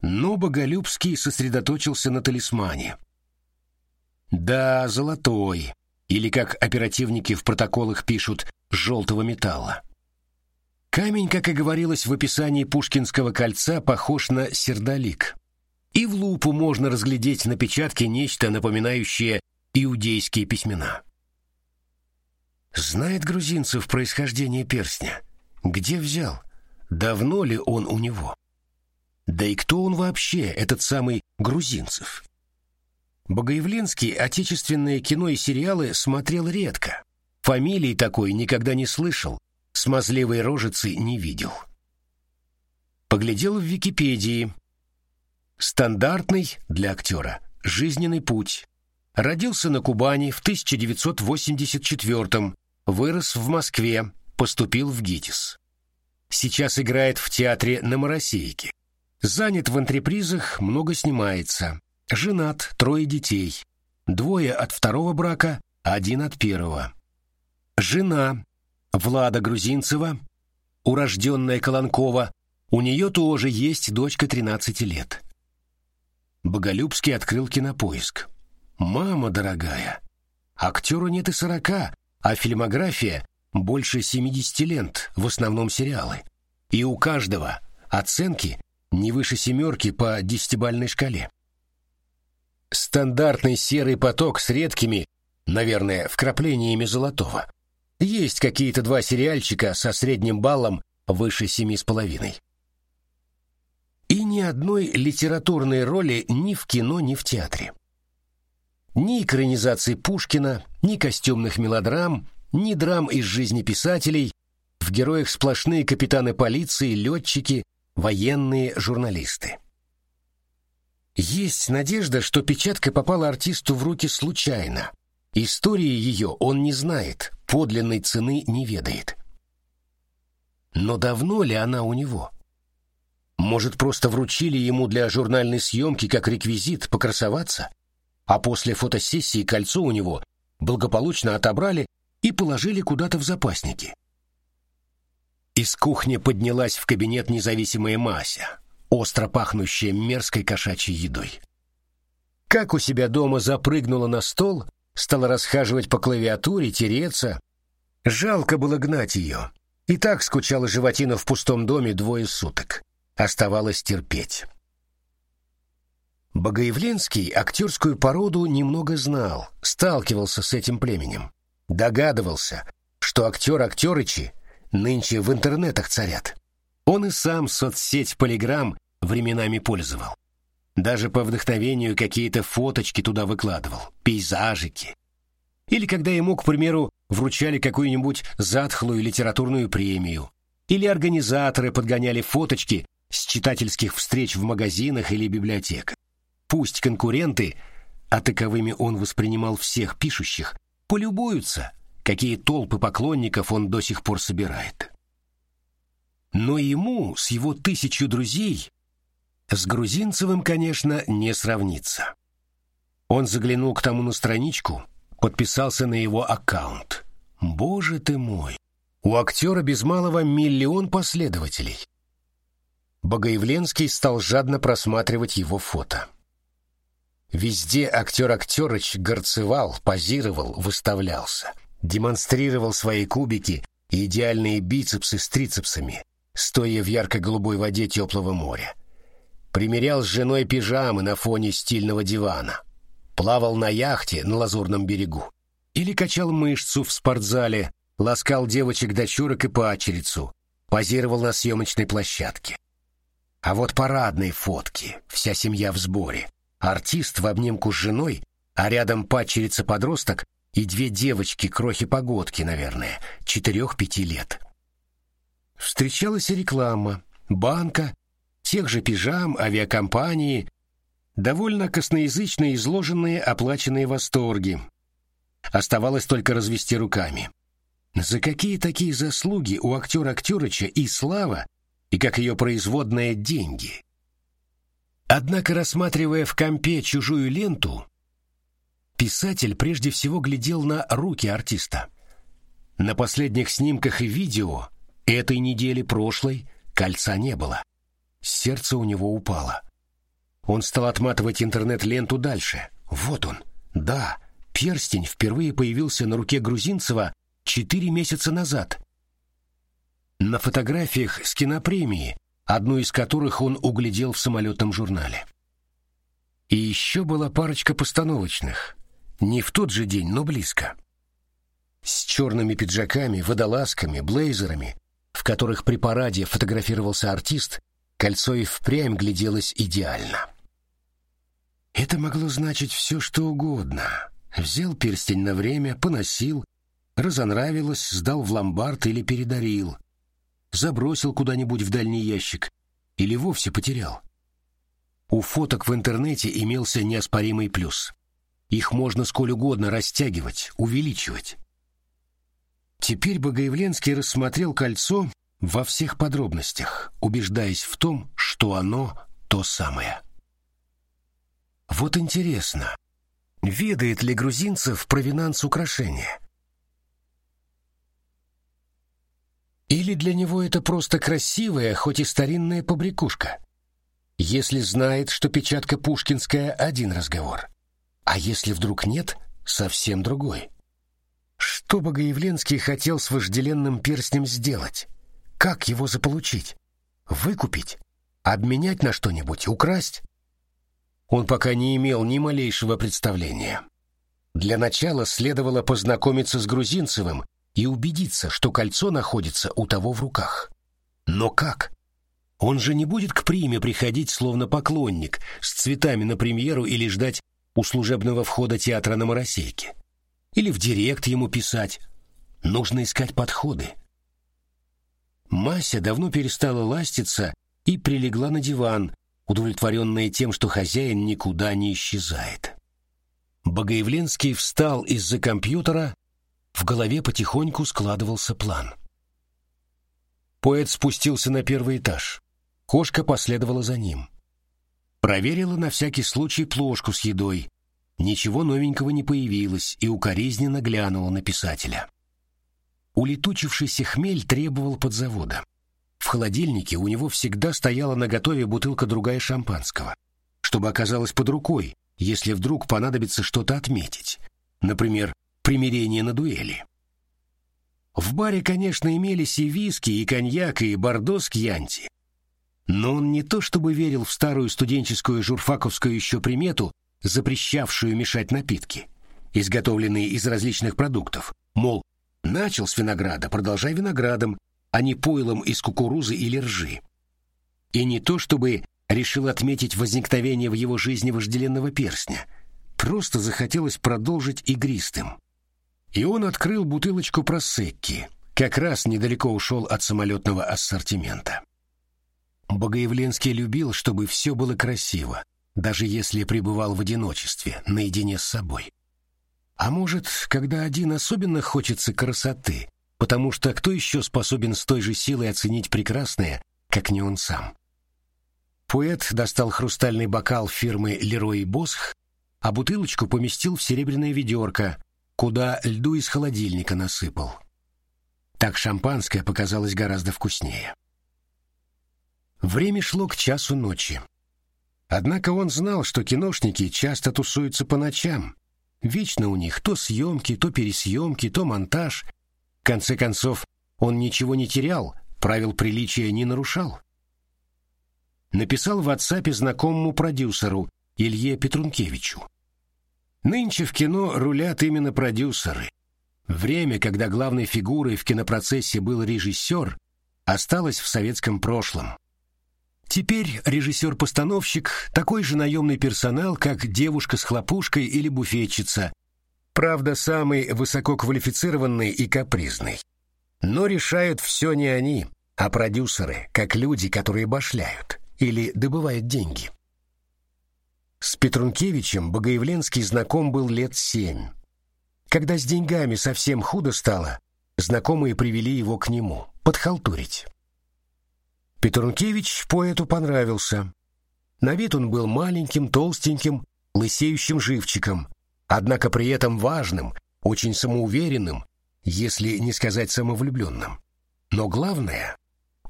[SPEAKER 1] Но Боголюбский сосредоточился на талисмане. Да, золотой, или, как оперативники в протоколах пишут, желтого металла. Камень, как и говорилось в описании Пушкинского кольца, похож на сердолик. И в лупу можно разглядеть на печатке нечто напоминающее иудейские письмена. Знает грузинцев происхождение перстня? Где взял? Давно ли он у него? Да и кто он вообще, этот самый грузинцев? Богоявленский отечественные кино и сериалы смотрел редко. Фамилии такой никогда не слышал, смазливой рожицы не видел. Поглядел в Википедии. Стандартный для актера жизненный путь. Родился на Кубани в 1984 вырос в Москве, поступил в ГИТИС. Сейчас играет в театре на Моросейке. Занят в антрепризах, много снимается. Женат, трое детей. Двое от второго брака, один от первого. Жена, Влада Грузинцева, урожденная Колонкова, у нее тоже есть дочка 13 лет. Боголюбский открыл кинопоиск. «Мама дорогая, актеру нет и сорока, а фильмография больше 70 лент, в основном сериалы. И у каждого оценки не выше семерки по десятибальной шкале. Стандартный серый поток с редкими, наверное, вкраплениями золотого. Есть какие-то два сериальчика со средним баллом выше семи с половиной. И ни одной литературной роли ни в кино, ни в театре. Ни экранизации Пушкина, ни костюмных мелодрам, ни драм из жизни писателей, в героях сплошные капитаны полиции, летчики, военные, журналисты. Есть надежда, что печатка попала артисту в руки случайно, Истории ее он не знает, подлинной цены не ведает. Но давно ли она у него? Может, просто вручили ему для журнальной съемки как реквизит покрасоваться, а после фотосессии кольцо у него благополучно отобрали и положили куда-то в запасники. Из кухни поднялась в кабинет независимая Мася, остро пахнущая мерзкой кошачьей едой. Как у себя дома запрыгнула на стол — стала расхаживать по клавиатуре, тереться. Жалко было гнать ее. И так скучала животина в пустом доме двое суток. Оставалось терпеть. Богоявленский актерскую породу немного знал, сталкивался с этим племенем. Догадывался, что актер-актерычи нынче в интернетах царят. Он и сам соцсеть Полиграм временами пользовал. Даже по вдохновению какие-то фоточки туда выкладывал, пейзажики. Или когда ему, к примеру, вручали какую-нибудь затхлую литературную премию. Или организаторы подгоняли фоточки с читательских встреч в магазинах или библиотеках. Пусть конкуренты, а таковыми он воспринимал всех пишущих, полюбуются, какие толпы поклонников он до сих пор собирает. Но ему с его тысячу друзей с Грузинцевым, конечно, не сравнится. Он заглянул к тому на страничку, подписался на его аккаунт. Боже ты мой! У актера без малого миллион последователей. Богоявленский стал жадно просматривать его фото. Везде актер-актерыч горцевал, позировал, выставлялся. Демонстрировал свои кубики и идеальные бицепсы с трицепсами, стоя в ярко-голубой воде теплого моря примерял с женой пижамы на фоне стильного дивана. плавал на яхте на Лазурном берегу, или качал мышцу в спортзале, ласкал девочек-дочурок и пачерицу, позировал на съемочной площадке. А вот парадные фотки, вся семья в сборе, артист в обнимку с женой, а рядом падчерица-подросток и две девочки-крохи-погодки, наверное, четырех-пяти лет. Встречалась и реклама, банка, тех же пижам, авиакомпании, довольно косноязычно изложенные оплаченные восторги. Оставалось только развести руками. За какие такие заслуги у актера Актерыча и слава, и как ее производная деньги? Однако, рассматривая в компе чужую ленту, писатель прежде всего глядел на руки артиста. На последних снимках и видео этой недели прошлой кольца не было. Сердце у него упало. Он стал отматывать интернет-ленту дальше. Вот он. Да, перстень впервые появился на руке Грузинцева четыре месяца назад. На фотографиях с кинопремии, одну из которых он углядел в самолетном журнале. И еще была парочка постановочных. Не в тот же день, но близко. С черными пиджаками, водолазками, блейзерами, в которых при параде фотографировался артист, кольцо и впрямь гляделось идеально. Это могло значить все, что угодно. Взял перстень на время, поносил, разонравилось, сдал в ломбард или передарил, забросил куда-нибудь в дальний ящик или вовсе потерял. У фоток в интернете имелся неоспоримый плюс. Их можно сколь угодно растягивать, увеличивать. Теперь Богоявленский рассмотрел кольцо во всех подробностях, убеждаясь в том, что оно то самое. Вот интересно, ведает ли грузинцев провинанс украшения? Или для него это просто красивая, хоть и старинная побрякушка? Если знает, что печатка пушкинская — один разговор. А если вдруг нет, совсем другой. Что Богоявленский хотел с вожделенным перстнем сделать? Как его заполучить? Выкупить? Обменять на что-нибудь? Украсть? Он пока не имел ни малейшего представления. Для начала следовало познакомиться с Грузинцевым и убедиться, что кольцо находится у того в руках. Но как? Он же не будет к приме приходить словно поклонник с цветами на премьеру или ждать у служебного входа театра на Моросейке. Или в директ ему писать. Нужно искать подходы. Мася давно перестала ластиться и прилегла на диван, удовлетворенная тем, что хозяин никуда не исчезает. Богоявленский встал из-за компьютера в голове потихоньку складывался план. Поэт спустился на первый этаж. Кошка последовала за ним. Проверила на всякий случай плошку с едой. Ничего новенького не появилось и укоризненно глянула на писателя. Улетучившийся хмель требовал подзавода. В холодильнике у него всегда стояла наготове бутылка другая шампанского, чтобы оказалось под рукой, если вдруг понадобится что-то отметить. Например, примирение на дуэли. В баре, конечно, имелись и виски, и коньяк, и бордо с кьянти. Но он не то чтобы верил в старую студенческую журфаковскую еще примету, запрещавшую мешать напитки, изготовленные из различных продуктов. Мол, начал с винограда, продолжай виноградом, а не пойлом из кукурузы или ржи. И не то чтобы решил отметить возникновение в его жизни вожделенного перстня, просто захотелось продолжить игристым. И он открыл бутылочку просекки, как раз недалеко ушел от самолетного ассортимента. Богоявленский любил, чтобы все было красиво, даже если пребывал в одиночестве, наедине с собой. А может, когда один особенно хочется красоты, потому что кто еще способен с той же силой оценить прекрасное, как не он сам? Поэт достал хрустальный бокал фирмы «Лерой Босх», а бутылочку поместил в серебряное ведерко, куда льду из холодильника насыпал. Так шампанское показалось гораздо вкуснее. Время шло к часу ночи. Однако он знал, что киношники часто тусуются по ночам. Вечно у них то съемки, то пересъемки, то монтаж. В конце концов, он ничего не терял, правил приличия не нарушал. Написал в WhatsApp знакомому продюсеру Илье Петрункевичу. Нынче в кино рулят именно продюсеры. Время, когда главной фигурой в кинопроцессе был режиссер, осталось в советском прошлом. Теперь режиссер-постановщик такой же наемный персонал, как девушка с хлопушкой или буфетчица. Правда, самый высококвалифицированный и капризный. Но решают все не они, а продюсеры, как люди, которые башляют или добывают деньги. С Петрункевичем Богоявленский знаком был лет семь. Когда с деньгами совсем худо стало, знакомые привели его к нему, подхалтурить. Петрункевич поэту понравился. На вид он был маленьким, толстеньким, лысеющим живчиком, однако при этом важным, очень самоуверенным, если не сказать самовлюбленным. Но главное,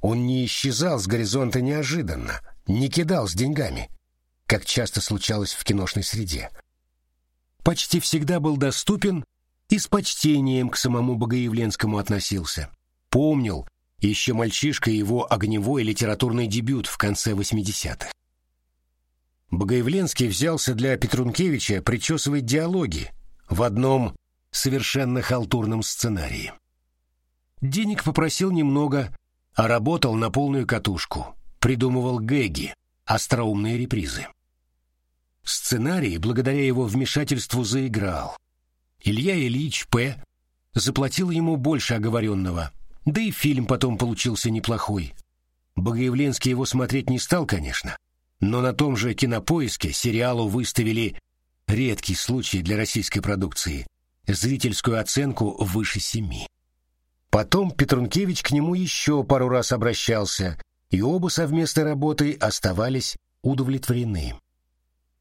[SPEAKER 1] он не исчезал с горизонта неожиданно, не кидал с деньгами, как часто случалось в киношной среде. Почти всегда был доступен и с почтением к самому Богоявленскому относился. Помнил, еще мальчишка его огневой литературный дебют в конце 80-х. Богоявленский взялся для Петрункевича причесывать диалоги в одном совершенно халтурном сценарии. Денег попросил немного, а работал на полную катушку, придумывал гэги, остроумные репризы. Сценарий, благодаря его вмешательству, заиграл. Илья Ильич П. заплатил ему больше оговоренного – да и фильм потом получился неплохой. Богоявленский его смотреть не стал, конечно, но на том же кинопоиске сериалу выставили редкий случай для российской продукции зрительскую оценку выше семи. Потом Петрункевич к нему еще пару раз обращался, и оба совместной работы оставались удовлетворены.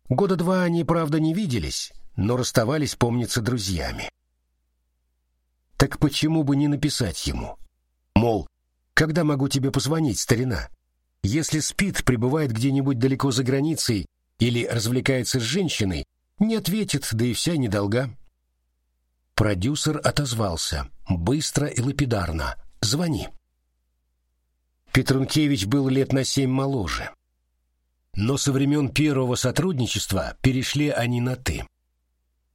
[SPEAKER 1] Года два они, правда, не виделись, но расставались, помнится, друзьями. Так почему бы не написать ему? Мол, когда могу тебе позвонить, старина? Если спит, пребывает где-нибудь далеко за границей или развлекается с женщиной, не ответит, да и вся недолга. Продюсер отозвался, быстро и лапидарно. «Звони». Петрункевич был лет на семь моложе. Но со времен первого сотрудничества перешли они на «ты».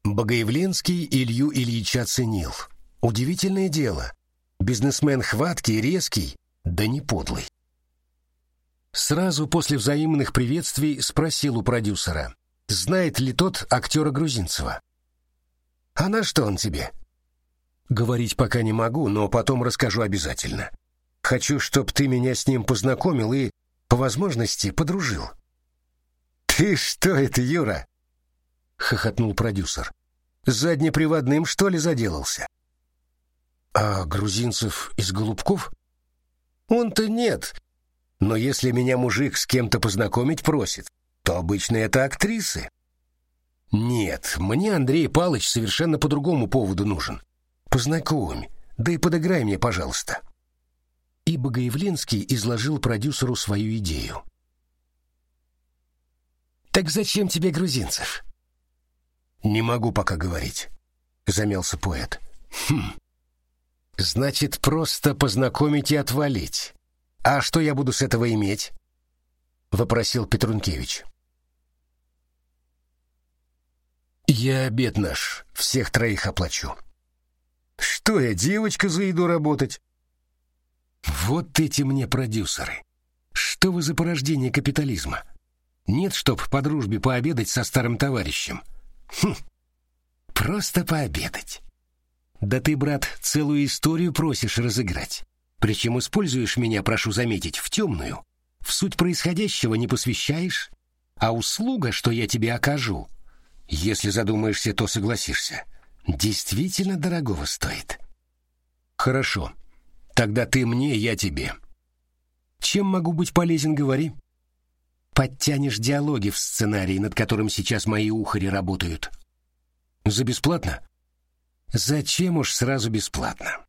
[SPEAKER 1] Богоявленский Илью Ильича ценил. Удивительное дело. Бизнесмен хваткий, резкий, да не подлый. Сразу после взаимных приветствий спросил у продюсера, знает ли тот актера Грузинцева. «А на что он тебе?» «Говорить пока не могу, но потом расскажу обязательно. Хочу, чтоб ты меня с ним познакомил и, по возможности, подружил». «Ты что это, Юра?» — хохотнул продюсер. «Заднеприводным, что ли, заделался?» А грузинцев из Голубков? Он-то нет. Но если меня мужик с кем-то познакомить просит, то обычно это актрисы. Нет, мне Андрей Палыч совершенно по другому поводу нужен. Познакомь, да и подыграй мне, пожалуйста. И Богоявленский изложил продюсеру свою идею. «Так зачем тебе грузинцев?» «Не могу пока говорить», — замялся поэт. «Хм, Значит, просто познакомить и отвалить. А что я буду с этого иметь? Вопросил Петрункевич. Я обед наш, всех троих оплачу. Что я, девочка, за еду работать? Вот эти мне продюсеры. Что вы за порождение капитализма? Нет, чтоб по дружбе пообедать со старым товарищем. Хм, просто пообедать. Да ты, брат, целую историю просишь разыграть. Причем используешь меня, прошу заметить, в темную. В суть происходящего не посвящаешь, а услуга, что я тебе окажу, если задумаешься, то согласишься, действительно дорогого стоит. Хорошо. Тогда ты мне, я тебе. Чем могу быть полезен, говори. Подтянешь диалоги в сценарий, над которым сейчас мои ухари работают. За бесплатно? Зачем уж сразу бесплатно?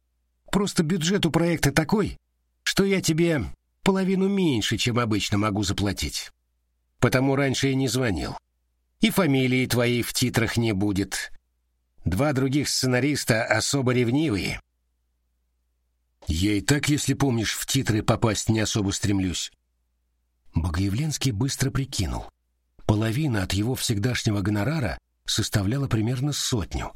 [SPEAKER 1] Просто бюджет у проекта такой, что я тебе половину меньше, чем обычно могу заплатить. Потому раньше и не звонил. И фамилии твоей в титрах не будет. Два других сценариста особо ревнивые. Я и так, если помнишь, в титры попасть не особо стремлюсь. Богоявленский быстро прикинул. Половина от его всегдашнего гонорара составляла примерно сотню.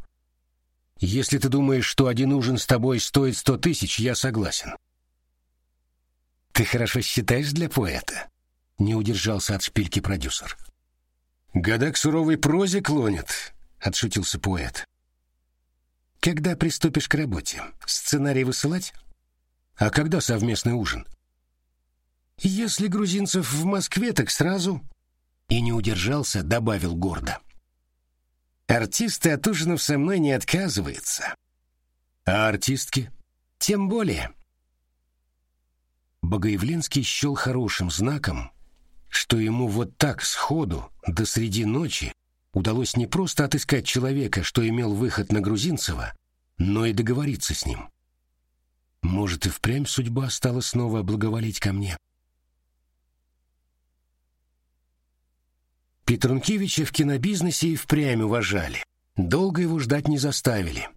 [SPEAKER 1] Если ты думаешь, что один ужин с тобой стоит сто тысяч, я согласен. Ты хорошо считаешь для поэта? Не удержался от шпильки продюсер. Года к суровой прозе клонят, отшутился поэт. Когда приступишь к работе? Сценарий высылать? А когда совместный ужин? Если грузинцев в Москве, так сразу. И не удержался, добавил гордо. Артисты от ужинов со мной не отказываются. А артистки? Тем более. Богоявленский счел хорошим знаком, что ему вот так сходу, до среди ночи, удалось не просто отыскать человека, что имел выход на Грузинцева, но и договориться с ним. Может, и впрямь судьба стала снова благоволить ко мне. Петрункевича в кинобизнесе и впрямь уважали. Долго его ждать не заставили.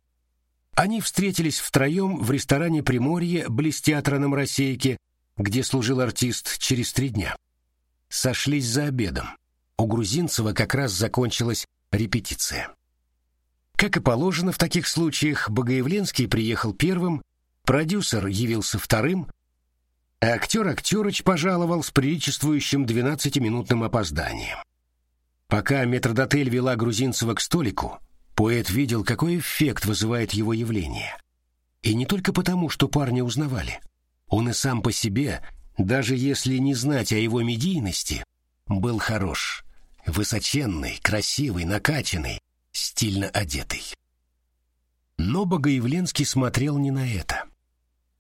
[SPEAKER 1] Они встретились втроем в ресторане «Приморье» близ театра на Моросейке, где служил артист через три дня. Сошлись за обедом. У Грузинцева как раз закончилась репетиция. Как и положено в таких случаях, Богоявленский приехал первым, продюсер явился вторым, а актер Актерыч пожаловал с приличествующим 12-минутным опозданием. Пока метрдотель вела Грузинцева к столику, поэт видел, какой эффект вызывает его явление. И не только потому, что парни узнавали. Он и сам по себе, даже если не знать о его медийности, был хорош, высоченный, красивый, накачанный, стильно одетый. Но Богоявленский смотрел не на это.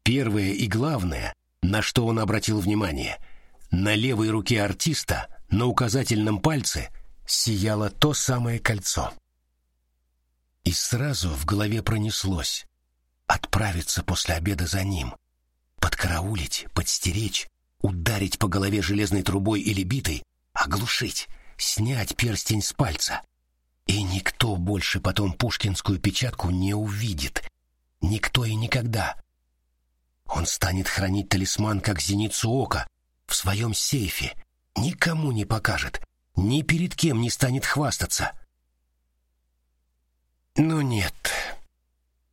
[SPEAKER 1] Первое и главное, на что он обратил внимание, на левой руке артиста, на указательном пальце – сияло то самое кольцо. И сразу в голове пронеслось отправиться после обеда за ним, подкараулить, подстеречь, ударить по голове железной трубой или битой, оглушить, снять перстень с пальца. И никто больше потом пушкинскую печатку не увидит. Никто и никогда. Он станет хранить талисман, как зеницу ока, в своем сейфе, никому не покажет, ни перед кем не станет хвастаться. Но нет.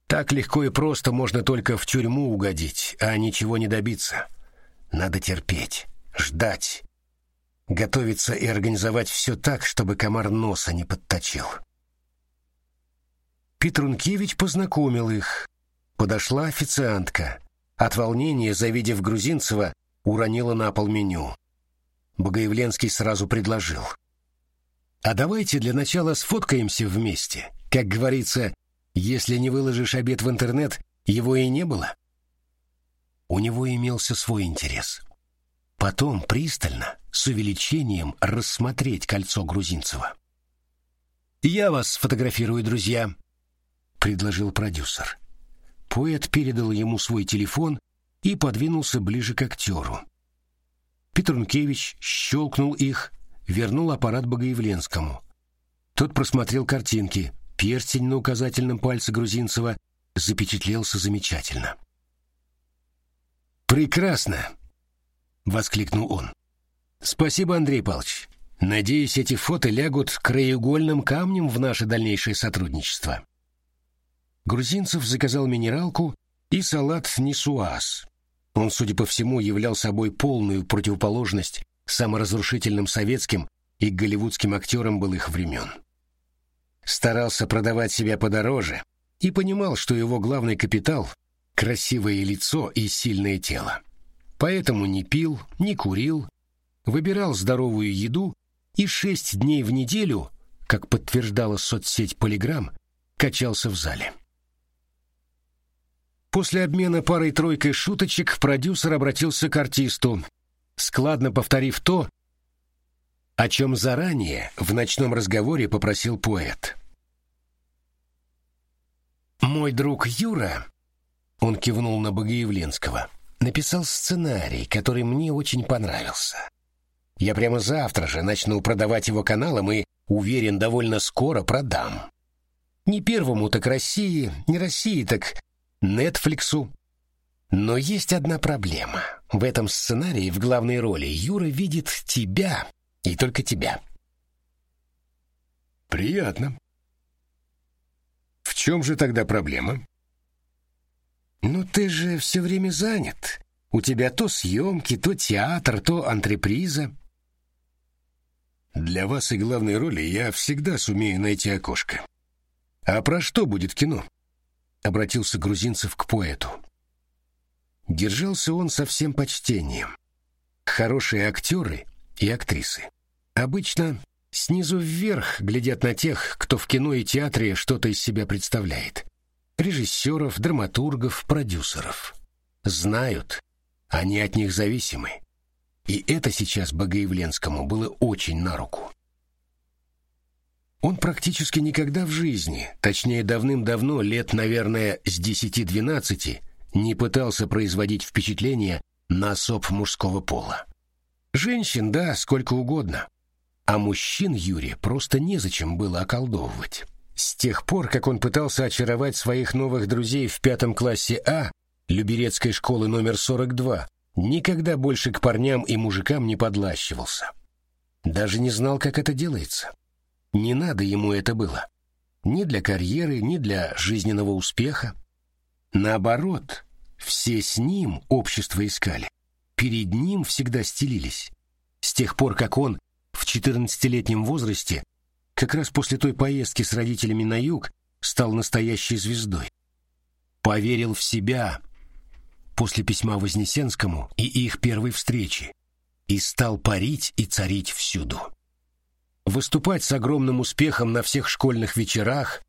[SPEAKER 1] Так легко и просто можно только в тюрьму угодить, а ничего не добиться. Надо терпеть, ждать, готовиться и организовать все так, чтобы комар носа не подточил. Петрункевич познакомил их. Подошла официантка. От волнения, завидев Грузинцева, уронила на пол меню. Богоявленский сразу предложил. «А давайте для начала сфоткаемся вместе. Как говорится, если не выложишь обед в интернет, его и не было». У него имелся свой интерес. Потом пристально, с увеличением, рассмотреть кольцо Грузинцева. «Я вас сфотографирую, друзья», — предложил продюсер. Поэт передал ему свой телефон и подвинулся ближе к актеру. Петрункевич щелкнул их, вернул аппарат Богоявленскому. Тот просмотрел картинки. Перстень на указательном пальце Грузинцева запечатлелся замечательно. «Прекрасно!» — воскликнул он. «Спасибо, Андрей Павлович. Надеюсь, эти фото лягут краеугольным камнем в наше дальнейшее сотрудничество». Грузинцев заказал минералку и салат нисуаз, он, судя по всему, являл собой полную противоположность саморазрушительным советским и голливудским актерам былых времен. Старался продавать себя подороже и понимал, что его главный капитал — красивое лицо и сильное тело. Поэтому не пил, не курил, выбирал здоровую еду и шесть дней в неделю, как подтверждала соцсеть Полиграм, качался в зале. После обмена парой-тройкой шуточек продюсер обратился к артисту, складно повторив то, о чем заранее в ночном разговоре попросил поэт. «Мой друг Юра», — он кивнул на Богоявленского, — написал сценарий, который мне очень понравился. Я прямо завтра же начну продавать его каналам и, уверен, довольно скоро продам. Не первому, так России, не России, так Нетфликсу. Но есть одна проблема. В этом сценарии в главной роли Юра видит тебя и только тебя.
[SPEAKER 2] Приятно,
[SPEAKER 1] чем же тогда проблема?
[SPEAKER 2] Ну ты же все время занят. У тебя то съемки, то театр, то антреприза.
[SPEAKER 1] Для вас и главной роли я всегда сумею найти окошко. А про что будет кино? Обратился Грузинцев к поэту. Держался он со всем почтением. Хорошие актеры и актрисы обычно снизу вверх глядят на тех, кто в кино и театре что-то из себя представляет. Режиссеров, драматургов, продюсеров. Знают, они от них зависимы. И это сейчас Богоявленскому было очень на руку. Он практически никогда в жизни, точнее давным-давно, лет, наверное, с 10-12, не пытался производить впечатление на особ мужского пола. Женщин, да, сколько угодно. А мужчин Юре просто незачем было околдовывать. С тех пор, как он пытался очаровать своих новых друзей в пятом классе А, Люберецкой школы номер 42, никогда больше к парням и мужикам не подлащивался. Даже не знал, как это делается. Не надо ему это было. Ни для карьеры, ни для жизненного успеха. Наоборот, все с ним общество искали. Перед ним всегда стелились. С тех пор, как он в 14-летнем возрасте, как раз после той поездки с родителями на юг, стал настоящей звездой. Поверил в себя после письма Вознесенскому и их первой встречи и стал парить и царить всюду. Выступать с огромным успехом на всех школьных вечерах,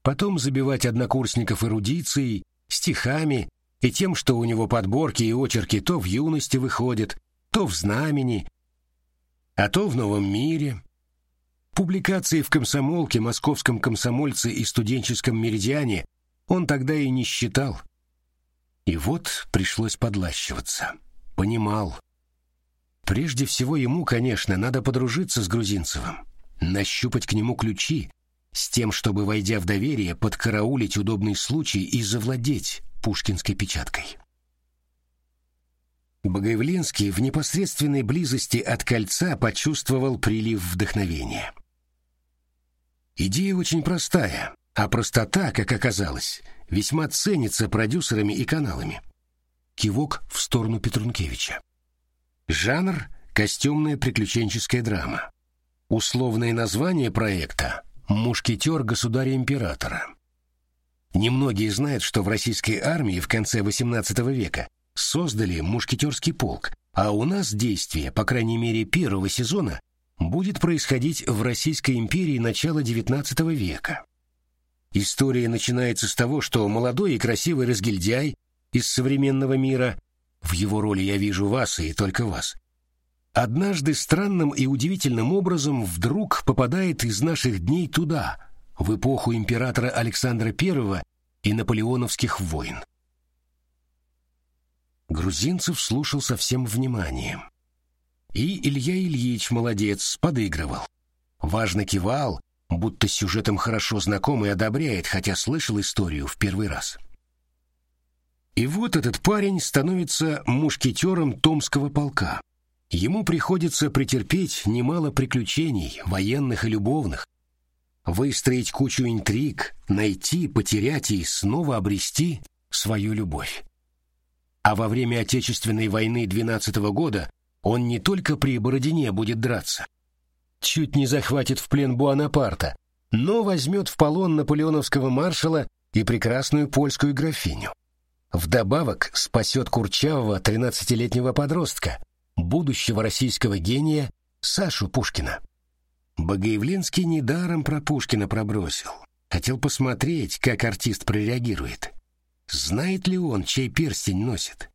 [SPEAKER 1] потом забивать однокурсников эрудицией, стихами и тем, что у него подборки и очерки то в юности выходят, то в знамени, а то в новом мире. Публикации в «Комсомолке», «Московском комсомольце» и «Студенческом меридиане» он тогда и не считал. И вот пришлось подлащиваться. Понимал. Прежде всего ему, конечно, надо подружиться с Грузинцевым, нащупать к нему ключи, с тем, чтобы, войдя в доверие, подкараулить удобный случай и завладеть пушкинской печаткой. Богоявленский в непосредственной близости от кольца почувствовал прилив вдохновения. Идея очень простая, а простота, как оказалось, весьма ценится продюсерами и каналами. Кивок в сторону Петрункевича. Жанр — костюмная приключенческая драма. Условное название проекта «Мушкетер государя-императора». Немногие знают, что в российской армии в конце XVIII века создали мушкетерский полк, а у нас действие, по крайней мере, первого сезона будет происходить в Российской империи начала XIX века. История начинается с того, что молодой и красивый разгильдяй из современного мира, в его роли я вижу вас и только вас, однажды странным и удивительным образом вдруг попадает из наших дней туда, в эпоху императора Александра I и наполеоновских войн. Грузинцев слушал со всем вниманием. И Илья Ильич, молодец, подыгрывал. Важно кивал, будто сюжетом хорошо знаком и одобряет, хотя слышал историю в первый раз. И вот этот парень становится мушкетером Томского полка. Ему приходится претерпеть немало приключений, военных и любовных, выстроить кучу интриг, найти, потерять и снова обрести свою любовь. А во время Отечественной войны 12 -го года он не только при Бородине будет драться, чуть не захватит в плен Буанапарта, но возьмет в полон наполеоновского маршала и прекрасную польскую графиню. Вдобавок спасет курчавого 13-летнего подростка, будущего российского гения Сашу Пушкина. Богоявленский недаром про Пушкина пробросил. Хотел посмотреть, как артист прореагирует. Знает ли он, чей перстень носит?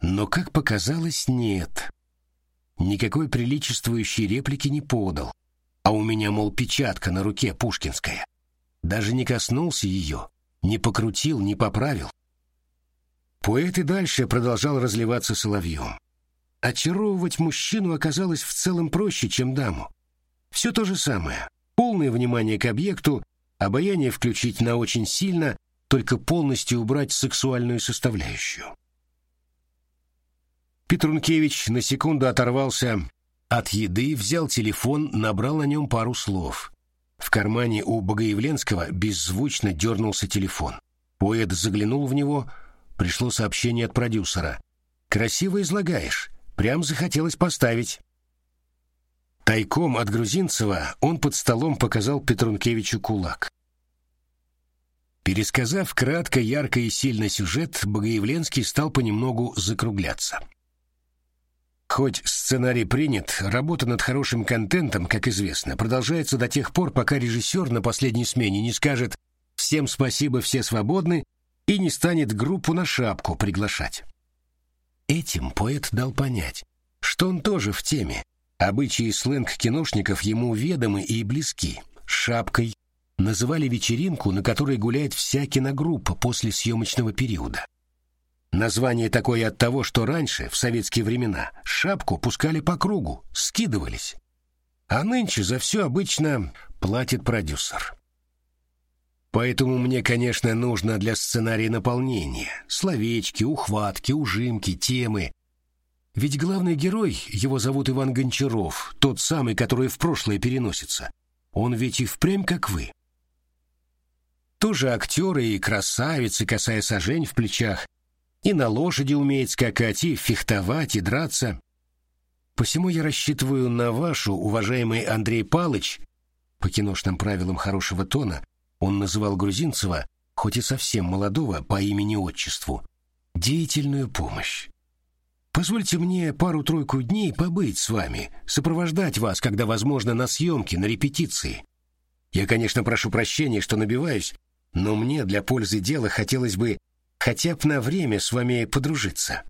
[SPEAKER 1] Но, как показалось, нет. Никакой приличествующей реплики не подал. А у меня, мол, печатка на руке пушкинская. Даже не коснулся ее, не покрутил, не поправил. Поэт и дальше продолжал разливаться соловьем. Очаровывать мужчину оказалось в целом проще, чем даму. Все то же самое. Полное внимание к объекту, обаяние включить на очень сильно, только полностью убрать сексуальную составляющую. Петрункевич на секунду оторвался от еды, взял телефон, набрал на нем пару слов. В кармане у Богоявленского беззвучно дернулся телефон. Поэт заглянул в него, пришло сообщение от продюсера. «Красиво излагаешь, прям захотелось поставить». Тайком от Грузинцева он под столом показал Петрункевичу кулак. Пересказав кратко, ярко и сильно сюжет, Богоявленский стал понемногу закругляться. Хоть сценарий принят, работа над хорошим контентом, как известно, продолжается до тех пор, пока режиссер на последней смене не скажет «всем спасибо, все свободны» и не станет группу на шапку приглашать. Этим поэт дал понять, что он тоже в теме. Обычаи и сленг киношников ему ведомы и близки. Шапкой называли вечеринку, на которой гуляет вся киногруппа после съемочного периода. Название такое от того, что раньше, в советские времена, шапку пускали по кругу, скидывались. А нынче за все обычно платит продюсер. Поэтому мне, конечно, нужно для сценария наполнение, словечки, ухватки, ужимки, темы. Ведь главный герой, его зовут Иван Гончаров, тот самый, который в прошлое переносится. Он ведь и впрямь как вы. Тоже актер и красавец, и косая сажень в плечах, и на лошади умеет скакать, и фехтовать, и драться. Посему я рассчитываю на вашу, уважаемый Андрей Палыч, по киношным правилам хорошего тона, он называл Грузинцева, хоть и совсем молодого, по имени-отчеству, деятельную помощь. Позвольте мне пару-тройку дней побыть с вами, сопровождать вас, когда возможно, на съемки, на репетиции. Я, конечно, прошу прощения, что набиваюсь, но мне для пользы дела хотелось бы хотя бы на время с вами подружиться.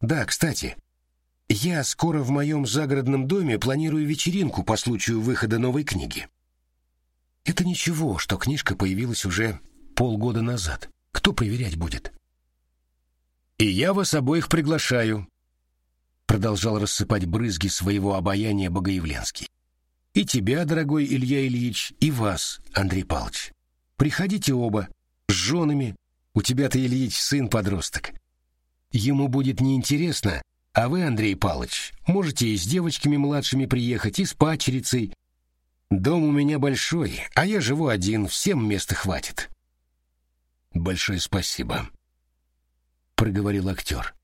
[SPEAKER 1] Да, кстати, я скоро в моем загородном доме планирую вечеринку по случаю выхода новой книги. Это ничего, что книжка появилась уже полгода назад. Кто проверять будет? И я вас обоих приглашаю, продолжал рассыпать брызги своего обаяния Богоявленский. И тебя, дорогой Илья Ильич, и вас, Андрей Павлович. Приходите оба с женами, у тебя-то, Ильич, сын-подросток. Ему будет неинтересно, а вы, Андрей Палыч, можете и с девочками младшими приехать, и с пачерицей. Дом у меня большой, а я живу один, всем места хватит. Большое спасибо, проговорил актер.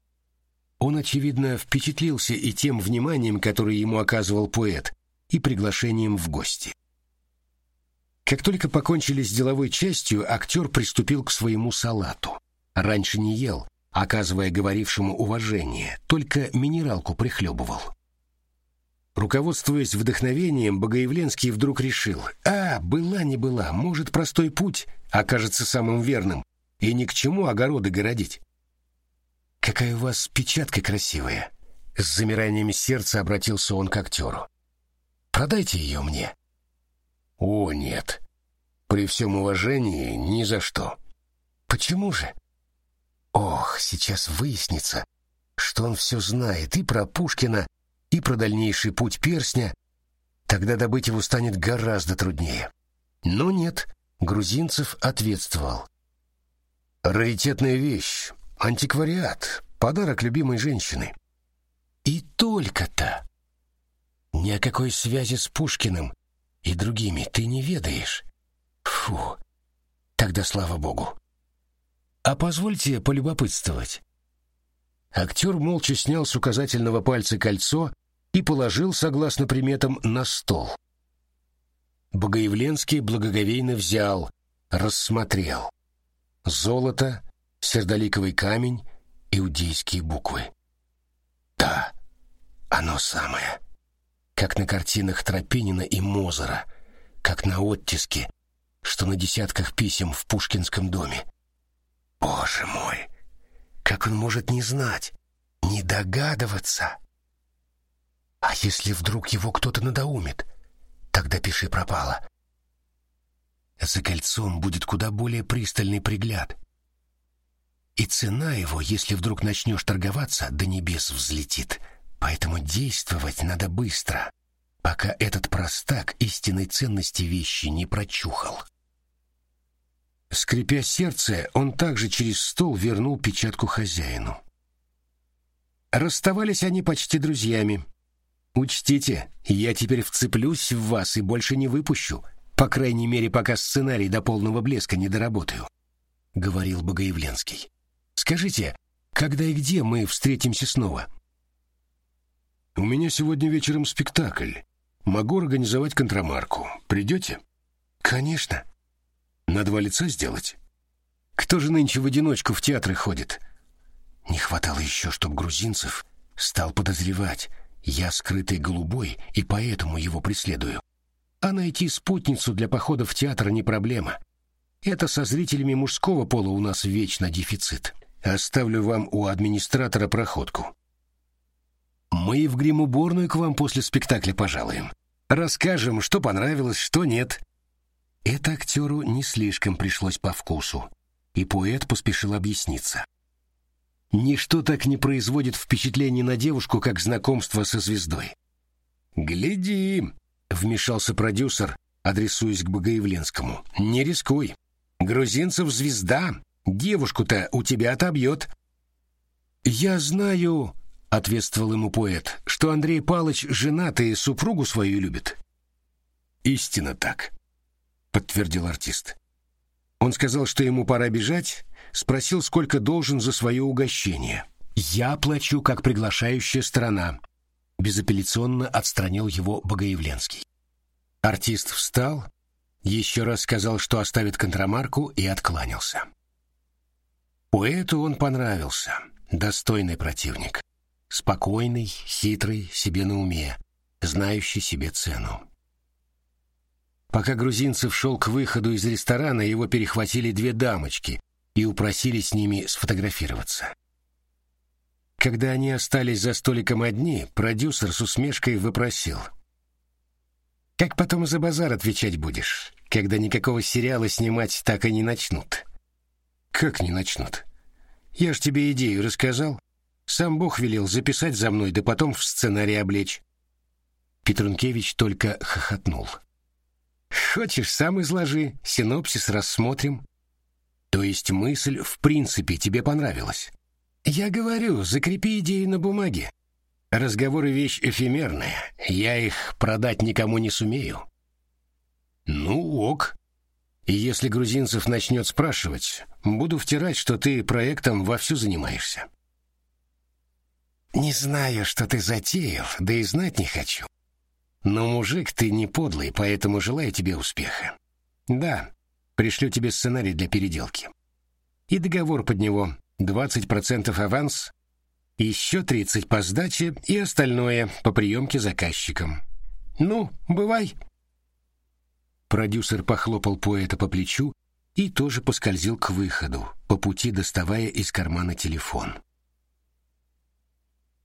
[SPEAKER 1] Он, очевидно, впечатлился и тем вниманием, которое ему оказывал поэт, и приглашением в гости. Как только покончили с деловой частью, актер приступил к своему салату. Раньше не ел, оказывая говорившему уважение, только минералку прихлебывал. Руководствуясь вдохновением, Богоявленский вдруг решил, а, была не была, может, простой путь окажется самым верным, и ни к чему огороды городить. «Какая у вас печатка красивая!» С замиранием сердца обратился он к актеру. «Продайте ее мне». О, нет. При всем уважении ни за что. Почему же? Ох, сейчас выяснится, что он все знает и про Пушкина, и про дальнейший путь перстня. Тогда добыть его станет гораздо труднее. Но нет, Грузинцев ответствовал. Раритетная вещь, антиквариат, подарок любимой женщины. И только-то. Ни о какой связи с Пушкиным и другими ты не ведаешь. Фу. Тогда слава богу. А позвольте полюбопытствовать. Актер молча снял с указательного пальца кольцо и положил, согласно приметам, на стол. Богоявленский благоговейно взял, рассмотрел. Золото, сердоликовый камень, иудейские буквы. Да, оно самое как на картинах Тропинина и Мозера, как на оттиске, что на десятках писем в Пушкинском доме. Боже мой, как он может не знать, не догадываться? А если вдруг его кто-то надоумит, тогда пиши пропало. За кольцом будет куда более пристальный пригляд. И цена его, если вдруг начнешь торговаться, до небес взлетит — Поэтому действовать надо быстро, пока этот простак истинной ценности вещи не прочухал. Скрипя сердце, он также через стол вернул печатку хозяину. Расставались они почти друзьями. «Учтите, я теперь вцеплюсь в вас и больше не выпущу. По крайней мере, пока сценарий до полного блеска не доработаю, — говорил Богоявленский. Скажите, когда и где мы встретимся снова?
[SPEAKER 2] У меня сегодня вечером спектакль. Могу организовать контрамарку. Придете?
[SPEAKER 1] Конечно.
[SPEAKER 2] На два лица сделать?
[SPEAKER 1] Кто же нынче в одиночку в театры ходит? Не хватало еще, чтоб грузинцев стал подозревать. Я скрытый голубой, и поэтому его преследую. А найти спутницу для похода в театр не проблема. Это со зрителями мужского пола у нас вечно дефицит. Оставлю вам у администратора проходку. Мы в грим-уборную к вам после спектакля пожалуем. Расскажем, что понравилось, что нет. Это актеру не слишком пришлось по вкусу, и поэт поспешил объясниться. Ничто так не производит впечатление на девушку, как знакомство со звездой. «Гляди!» — вмешался продюсер, адресуясь к Богоявленскому. «Не рискуй. Грузинцев звезда. Девушку-то у тебя отобьет». «Я знаю», — ответствовал ему поэт, — «что Андрей Палыч женат и супругу свою любит».
[SPEAKER 2] «Истинно так», — подтвердил артист.
[SPEAKER 1] Он сказал, что ему пора бежать, спросил, сколько должен за свое угощение. «Я плачу, как приглашающая сторона», — безапелляционно отстранил его Богоявленский. Артист встал, еще раз сказал, что оставит контрамарку, и откланялся. Поэту он понравился, достойный противник. Спокойный, хитрый, себе на уме, знающий себе цену. Пока Грузинцев шел к выходу из ресторана, его перехватили две дамочки и упросили с ними сфотографироваться. Когда они остались за столиком одни, продюсер с усмешкой выпросил. «Как потом за базар отвечать будешь, когда никакого сериала снимать так и не начнут?»
[SPEAKER 2] «Как не начнут?
[SPEAKER 1] Я ж тебе идею рассказал. Сам Бог велел записать за мной, да потом в сценарий облечь». Петрункевич только хохотнул. «Хочешь, сам изложи, синопсис рассмотрим». «То есть мысль в принципе тебе понравилась?» «Я говорю, закрепи идею на бумаге. Разговоры — вещь эфемерная, я их продать никому не сумею». «Ну, ок. И если грузинцев начнет спрашивать, буду втирать, что ты проектом вовсю занимаешься». «Не знаю, что ты затеял, да и знать не хочу. Но, мужик, ты не подлый, поэтому желаю тебе успеха. Да, пришлю тебе сценарий для переделки. И договор под него 20% аванс, еще 30 по сдаче и остальное по приемке заказчикам. Ну, бывай. Продюсер похлопал поэта по плечу и тоже поскользил к выходу, по пути доставая из кармана телефон.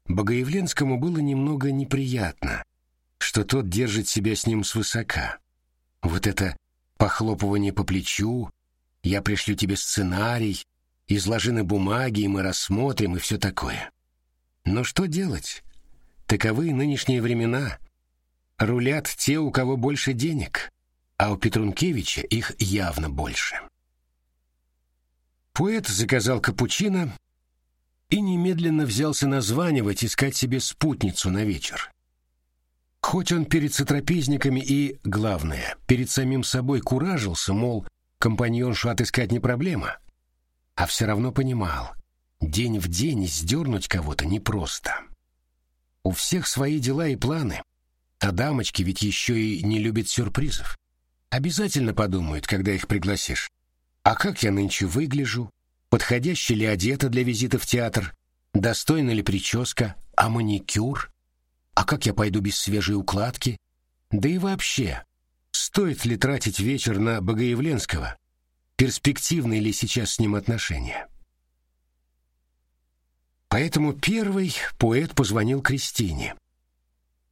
[SPEAKER 1] Богоявленскому было немного неприятно, что тот держит себя с ним свысока. Вот это похлопывание по плечу, я пришлю тебе сценарий, изложи на бумаге, и мы рассмотрим, и все такое. Но что делать? Таковы нынешние времена. Рулят те, у кого больше денег, а у Петрункевича их явно больше. Поэт заказал капучино и немедленно взялся названивать, искать себе спутницу на вечер. Хоть он перед сотрапезниками и, главное, перед самим собой куражился, мол, компаньоншу отыскать не проблема, а все равно понимал, день в день сдернуть кого-то непросто. У всех свои дела и планы, а дамочки ведь еще и не любят сюрпризов. Обязательно подумают, когда их пригласишь. А как я нынче выгляжу? Подходящая ли одета для визита в театр? Достойна ли прическа? А маникюр? А как я пойду без свежей укладки? Да и вообще, стоит ли тратить вечер на Богоявленского? Перспективны ли сейчас с ним отношения? Поэтому первый поэт позвонил Кристине.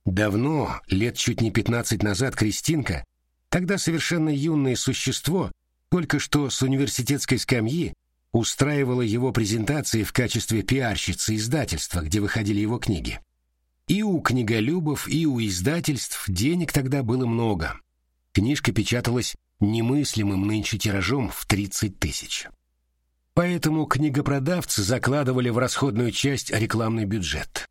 [SPEAKER 1] Давно, лет чуть не пятнадцать назад, Кристинка, тогда совершенно юное существо, только что с университетской скамьи, устраивала его презентации в качестве пиарщицы издательства, где выходили его книги. И у книголюбов, и у издательств денег тогда было много. Книжка печаталась немыслимым нынче тиражом в 30 тысяч. Поэтому книгопродавцы закладывали в расходную часть рекламный бюджет.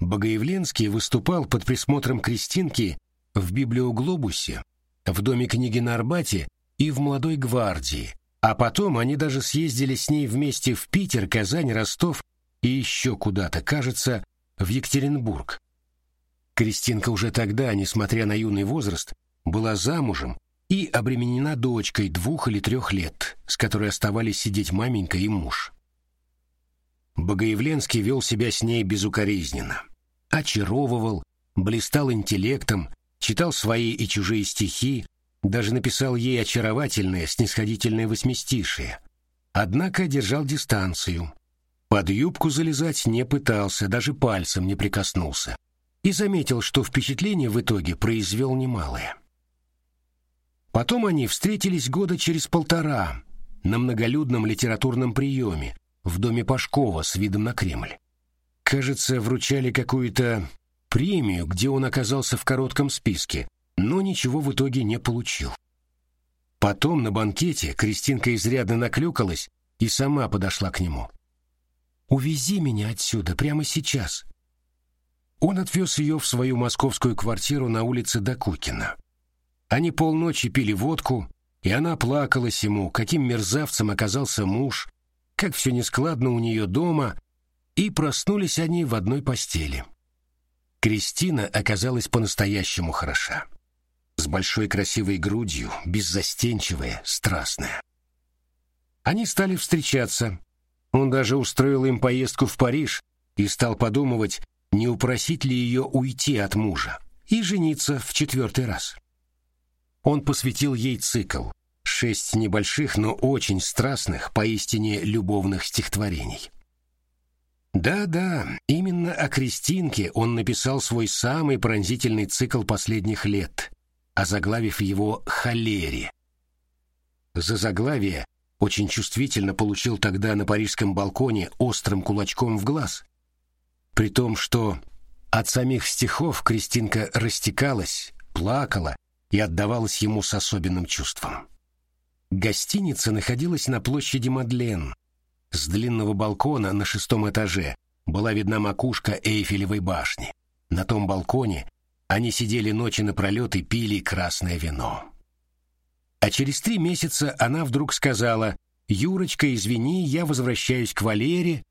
[SPEAKER 1] Богоявленский выступал под присмотром Кристинки в Библиоглобусе, в Доме книги на Арбате и в Молодой гвардии, а потом они даже съездили с ней вместе в Питер, Казань, Ростов и еще куда-то, кажется, в Екатеринбург. Кристинка уже тогда, несмотря на юный возраст, была замужем и обременена дочкой двух или трех лет, с которой оставались сидеть маменька и муж. Богоявленский вел себя с ней безукоризненно. Очаровывал, блистал интеллектом, читал свои и чужие стихи, даже написал ей очаровательное, снисходительное восьмистишие. Однако держал дистанцию. Под юбку залезать не пытался, даже пальцем не прикоснулся. И заметил, что впечатление в итоге произвел немалое. Потом они встретились года через полтора на многолюдном литературном приеме в доме Пашкова с видом на Кремль. Кажется, вручали какую-то премию, где он оказался в коротком списке, но ничего в итоге не получил. Потом на банкете Кристинка изрядно наклюкалась и сама подошла к нему. «Увези меня отсюда прямо сейчас». Он отвез ее в свою московскую квартиру на улице Докукина. Они полночи пили водку, и она плакалась ему, каким мерзавцем оказался муж, как все нескладно у нее дома, и проснулись они в одной постели. Кристина оказалась по-настоящему хороша. С большой красивой грудью, беззастенчивая, страстная. Они стали встречаться. Он даже устроил им поездку в Париж и стал подумывать, не упросить ли ее уйти от мужа и жениться в четвертый раз он посвятил ей цикл шесть небольших, но очень страстных, поистине любовных стихотворений. Да-да, именно о Кристинке он написал свой самый пронзительный цикл последних лет, озаглавив его «Холере». За заглавие очень чувствительно получил тогда на парижском балконе острым кулачком в глаз, при том, что от самих стихов Кристинка растекалась, плакала и отдавалась ему с особенным чувством. Гостиница находилась на площади Мадлен. С длинного балкона на шестом этаже была видна макушка Эйфелевой башни. На том балконе они сидели ночи напролет и пили красное вино. А через три месяца она вдруг сказала, «Юрочка, извини, я возвращаюсь к Валере»,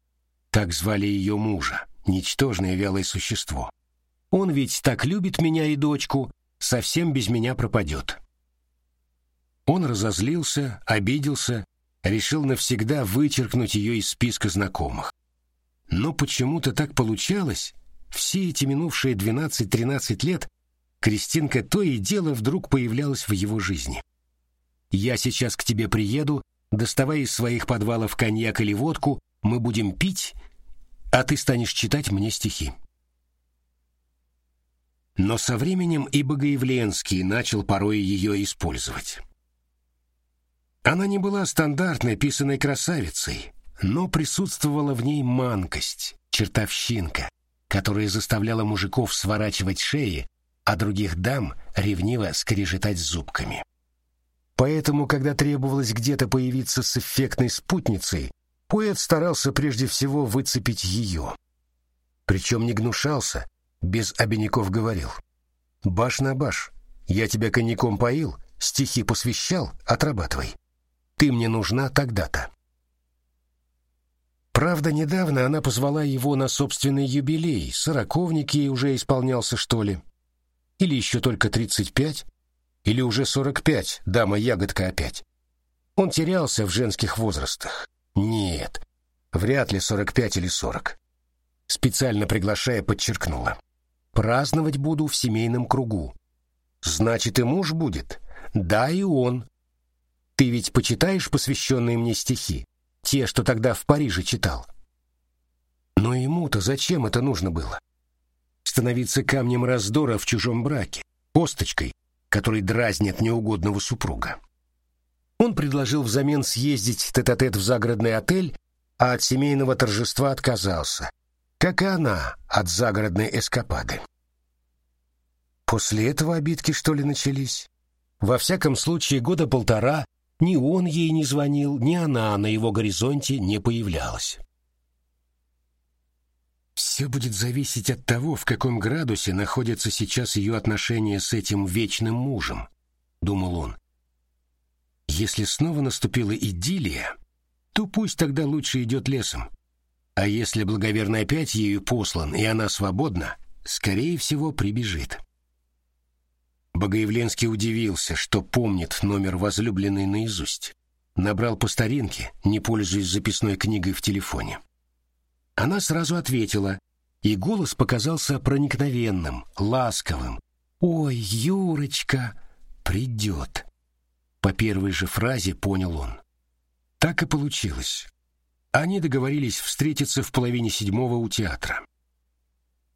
[SPEAKER 1] так звали ее мужа, ничтожное вялое существо. Он ведь так любит меня и дочку, совсем без меня пропадет. Он разозлился, обиделся, решил навсегда вычеркнуть ее из списка знакомых. Но почему-то так получалось, все эти минувшие 12-13 лет Кристинка то и дело вдруг появлялась в его жизни. «Я сейчас к тебе приеду, доставай из своих подвалов коньяк или водку, мы будем пить, а ты станешь читать мне стихи». Но со временем и Богоявленский начал порой ее использовать. Она не была стандартной писаной красавицей, но присутствовала в ней манкость, чертовщинка, которая заставляла мужиков сворачивать шеи, а других дам ревниво скрежетать зубками. Поэтому, когда требовалось где-то появиться с эффектной спутницей, поэт старался прежде всего выцепить ее. Причем не гнушался, без обиняков говорил. «Баш на баш, я тебя коньяком поил, стихи посвящал, отрабатывай. Ты мне нужна тогда-то». Правда, недавно она позвала его на собственный юбилей, сороковник ей уже исполнялся, что ли. Или еще только тридцать пять, или уже сорок пять, дама-ягодка опять. Он терялся в женских возрастах. Нет, вряд ли сорок пять или сорок. Специально приглашая, подчеркнула. Праздновать буду в семейном кругу. Значит, и муж будет. Да, и он. Ты ведь почитаешь посвященные мне стихи? Те, что тогда в Париже читал. Но ему-то зачем это нужно было? Становиться камнем раздора в чужом браке, косточкой, который дразнит неугодного супруга. Он предложил взамен съездить тет-а-тет -тет в загородный отель, а от семейного торжества отказался — как и она от загородной эскапады. После этого обидки, что ли, начались? Во всяком случае, года полтора ни он ей не звонил, ни она на его горизонте не появлялась.
[SPEAKER 2] Все будет зависеть от того, в каком градусе находятся сейчас ее отношения с этим вечным мужем, думал он. Если снова наступила идиллия, то пусть тогда лучше идет лесом. А если благоверный опять ею послан, и она свободна, скорее всего, прибежит. Богоявленский удивился, что помнит номер возлюбленной наизусть. Набрал по старинке, не пользуясь записной книгой в телефоне. Она сразу ответила, и голос показался проникновенным, ласковым. «Ой, Юрочка, придет!» По первой же фразе понял он. Так и получилось. Они договорились встретиться в половине седьмого у театра.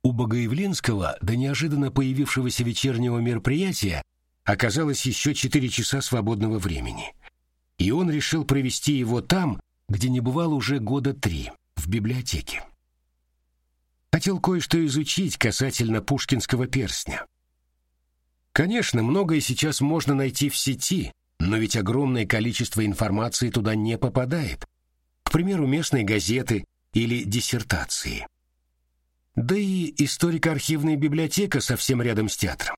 [SPEAKER 2] У Богоявленского до неожиданно появившегося вечернего мероприятия оказалось еще четыре часа свободного времени. И он решил провести его там, где не бывал уже года три, в библиотеке. Хотел кое-что изучить касательно пушкинского перстня. Конечно, многое сейчас можно найти в сети, но ведь огромное количество информации туда не попадает. К примеру, местные газеты или диссертации. Да и историко-архивная библиотека совсем рядом с театром.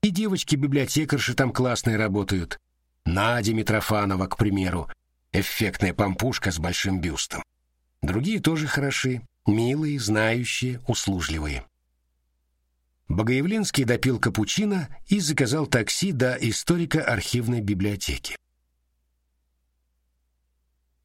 [SPEAKER 2] И девочки-библиотекарши там классные работают. Надя Митрофанова, к примеру, эффектная помпушка с большим бюстом. Другие тоже хороши, милые, знающие, услужливые. Богоявленский допил капучино и заказал такси до историко-архивной библиотеки.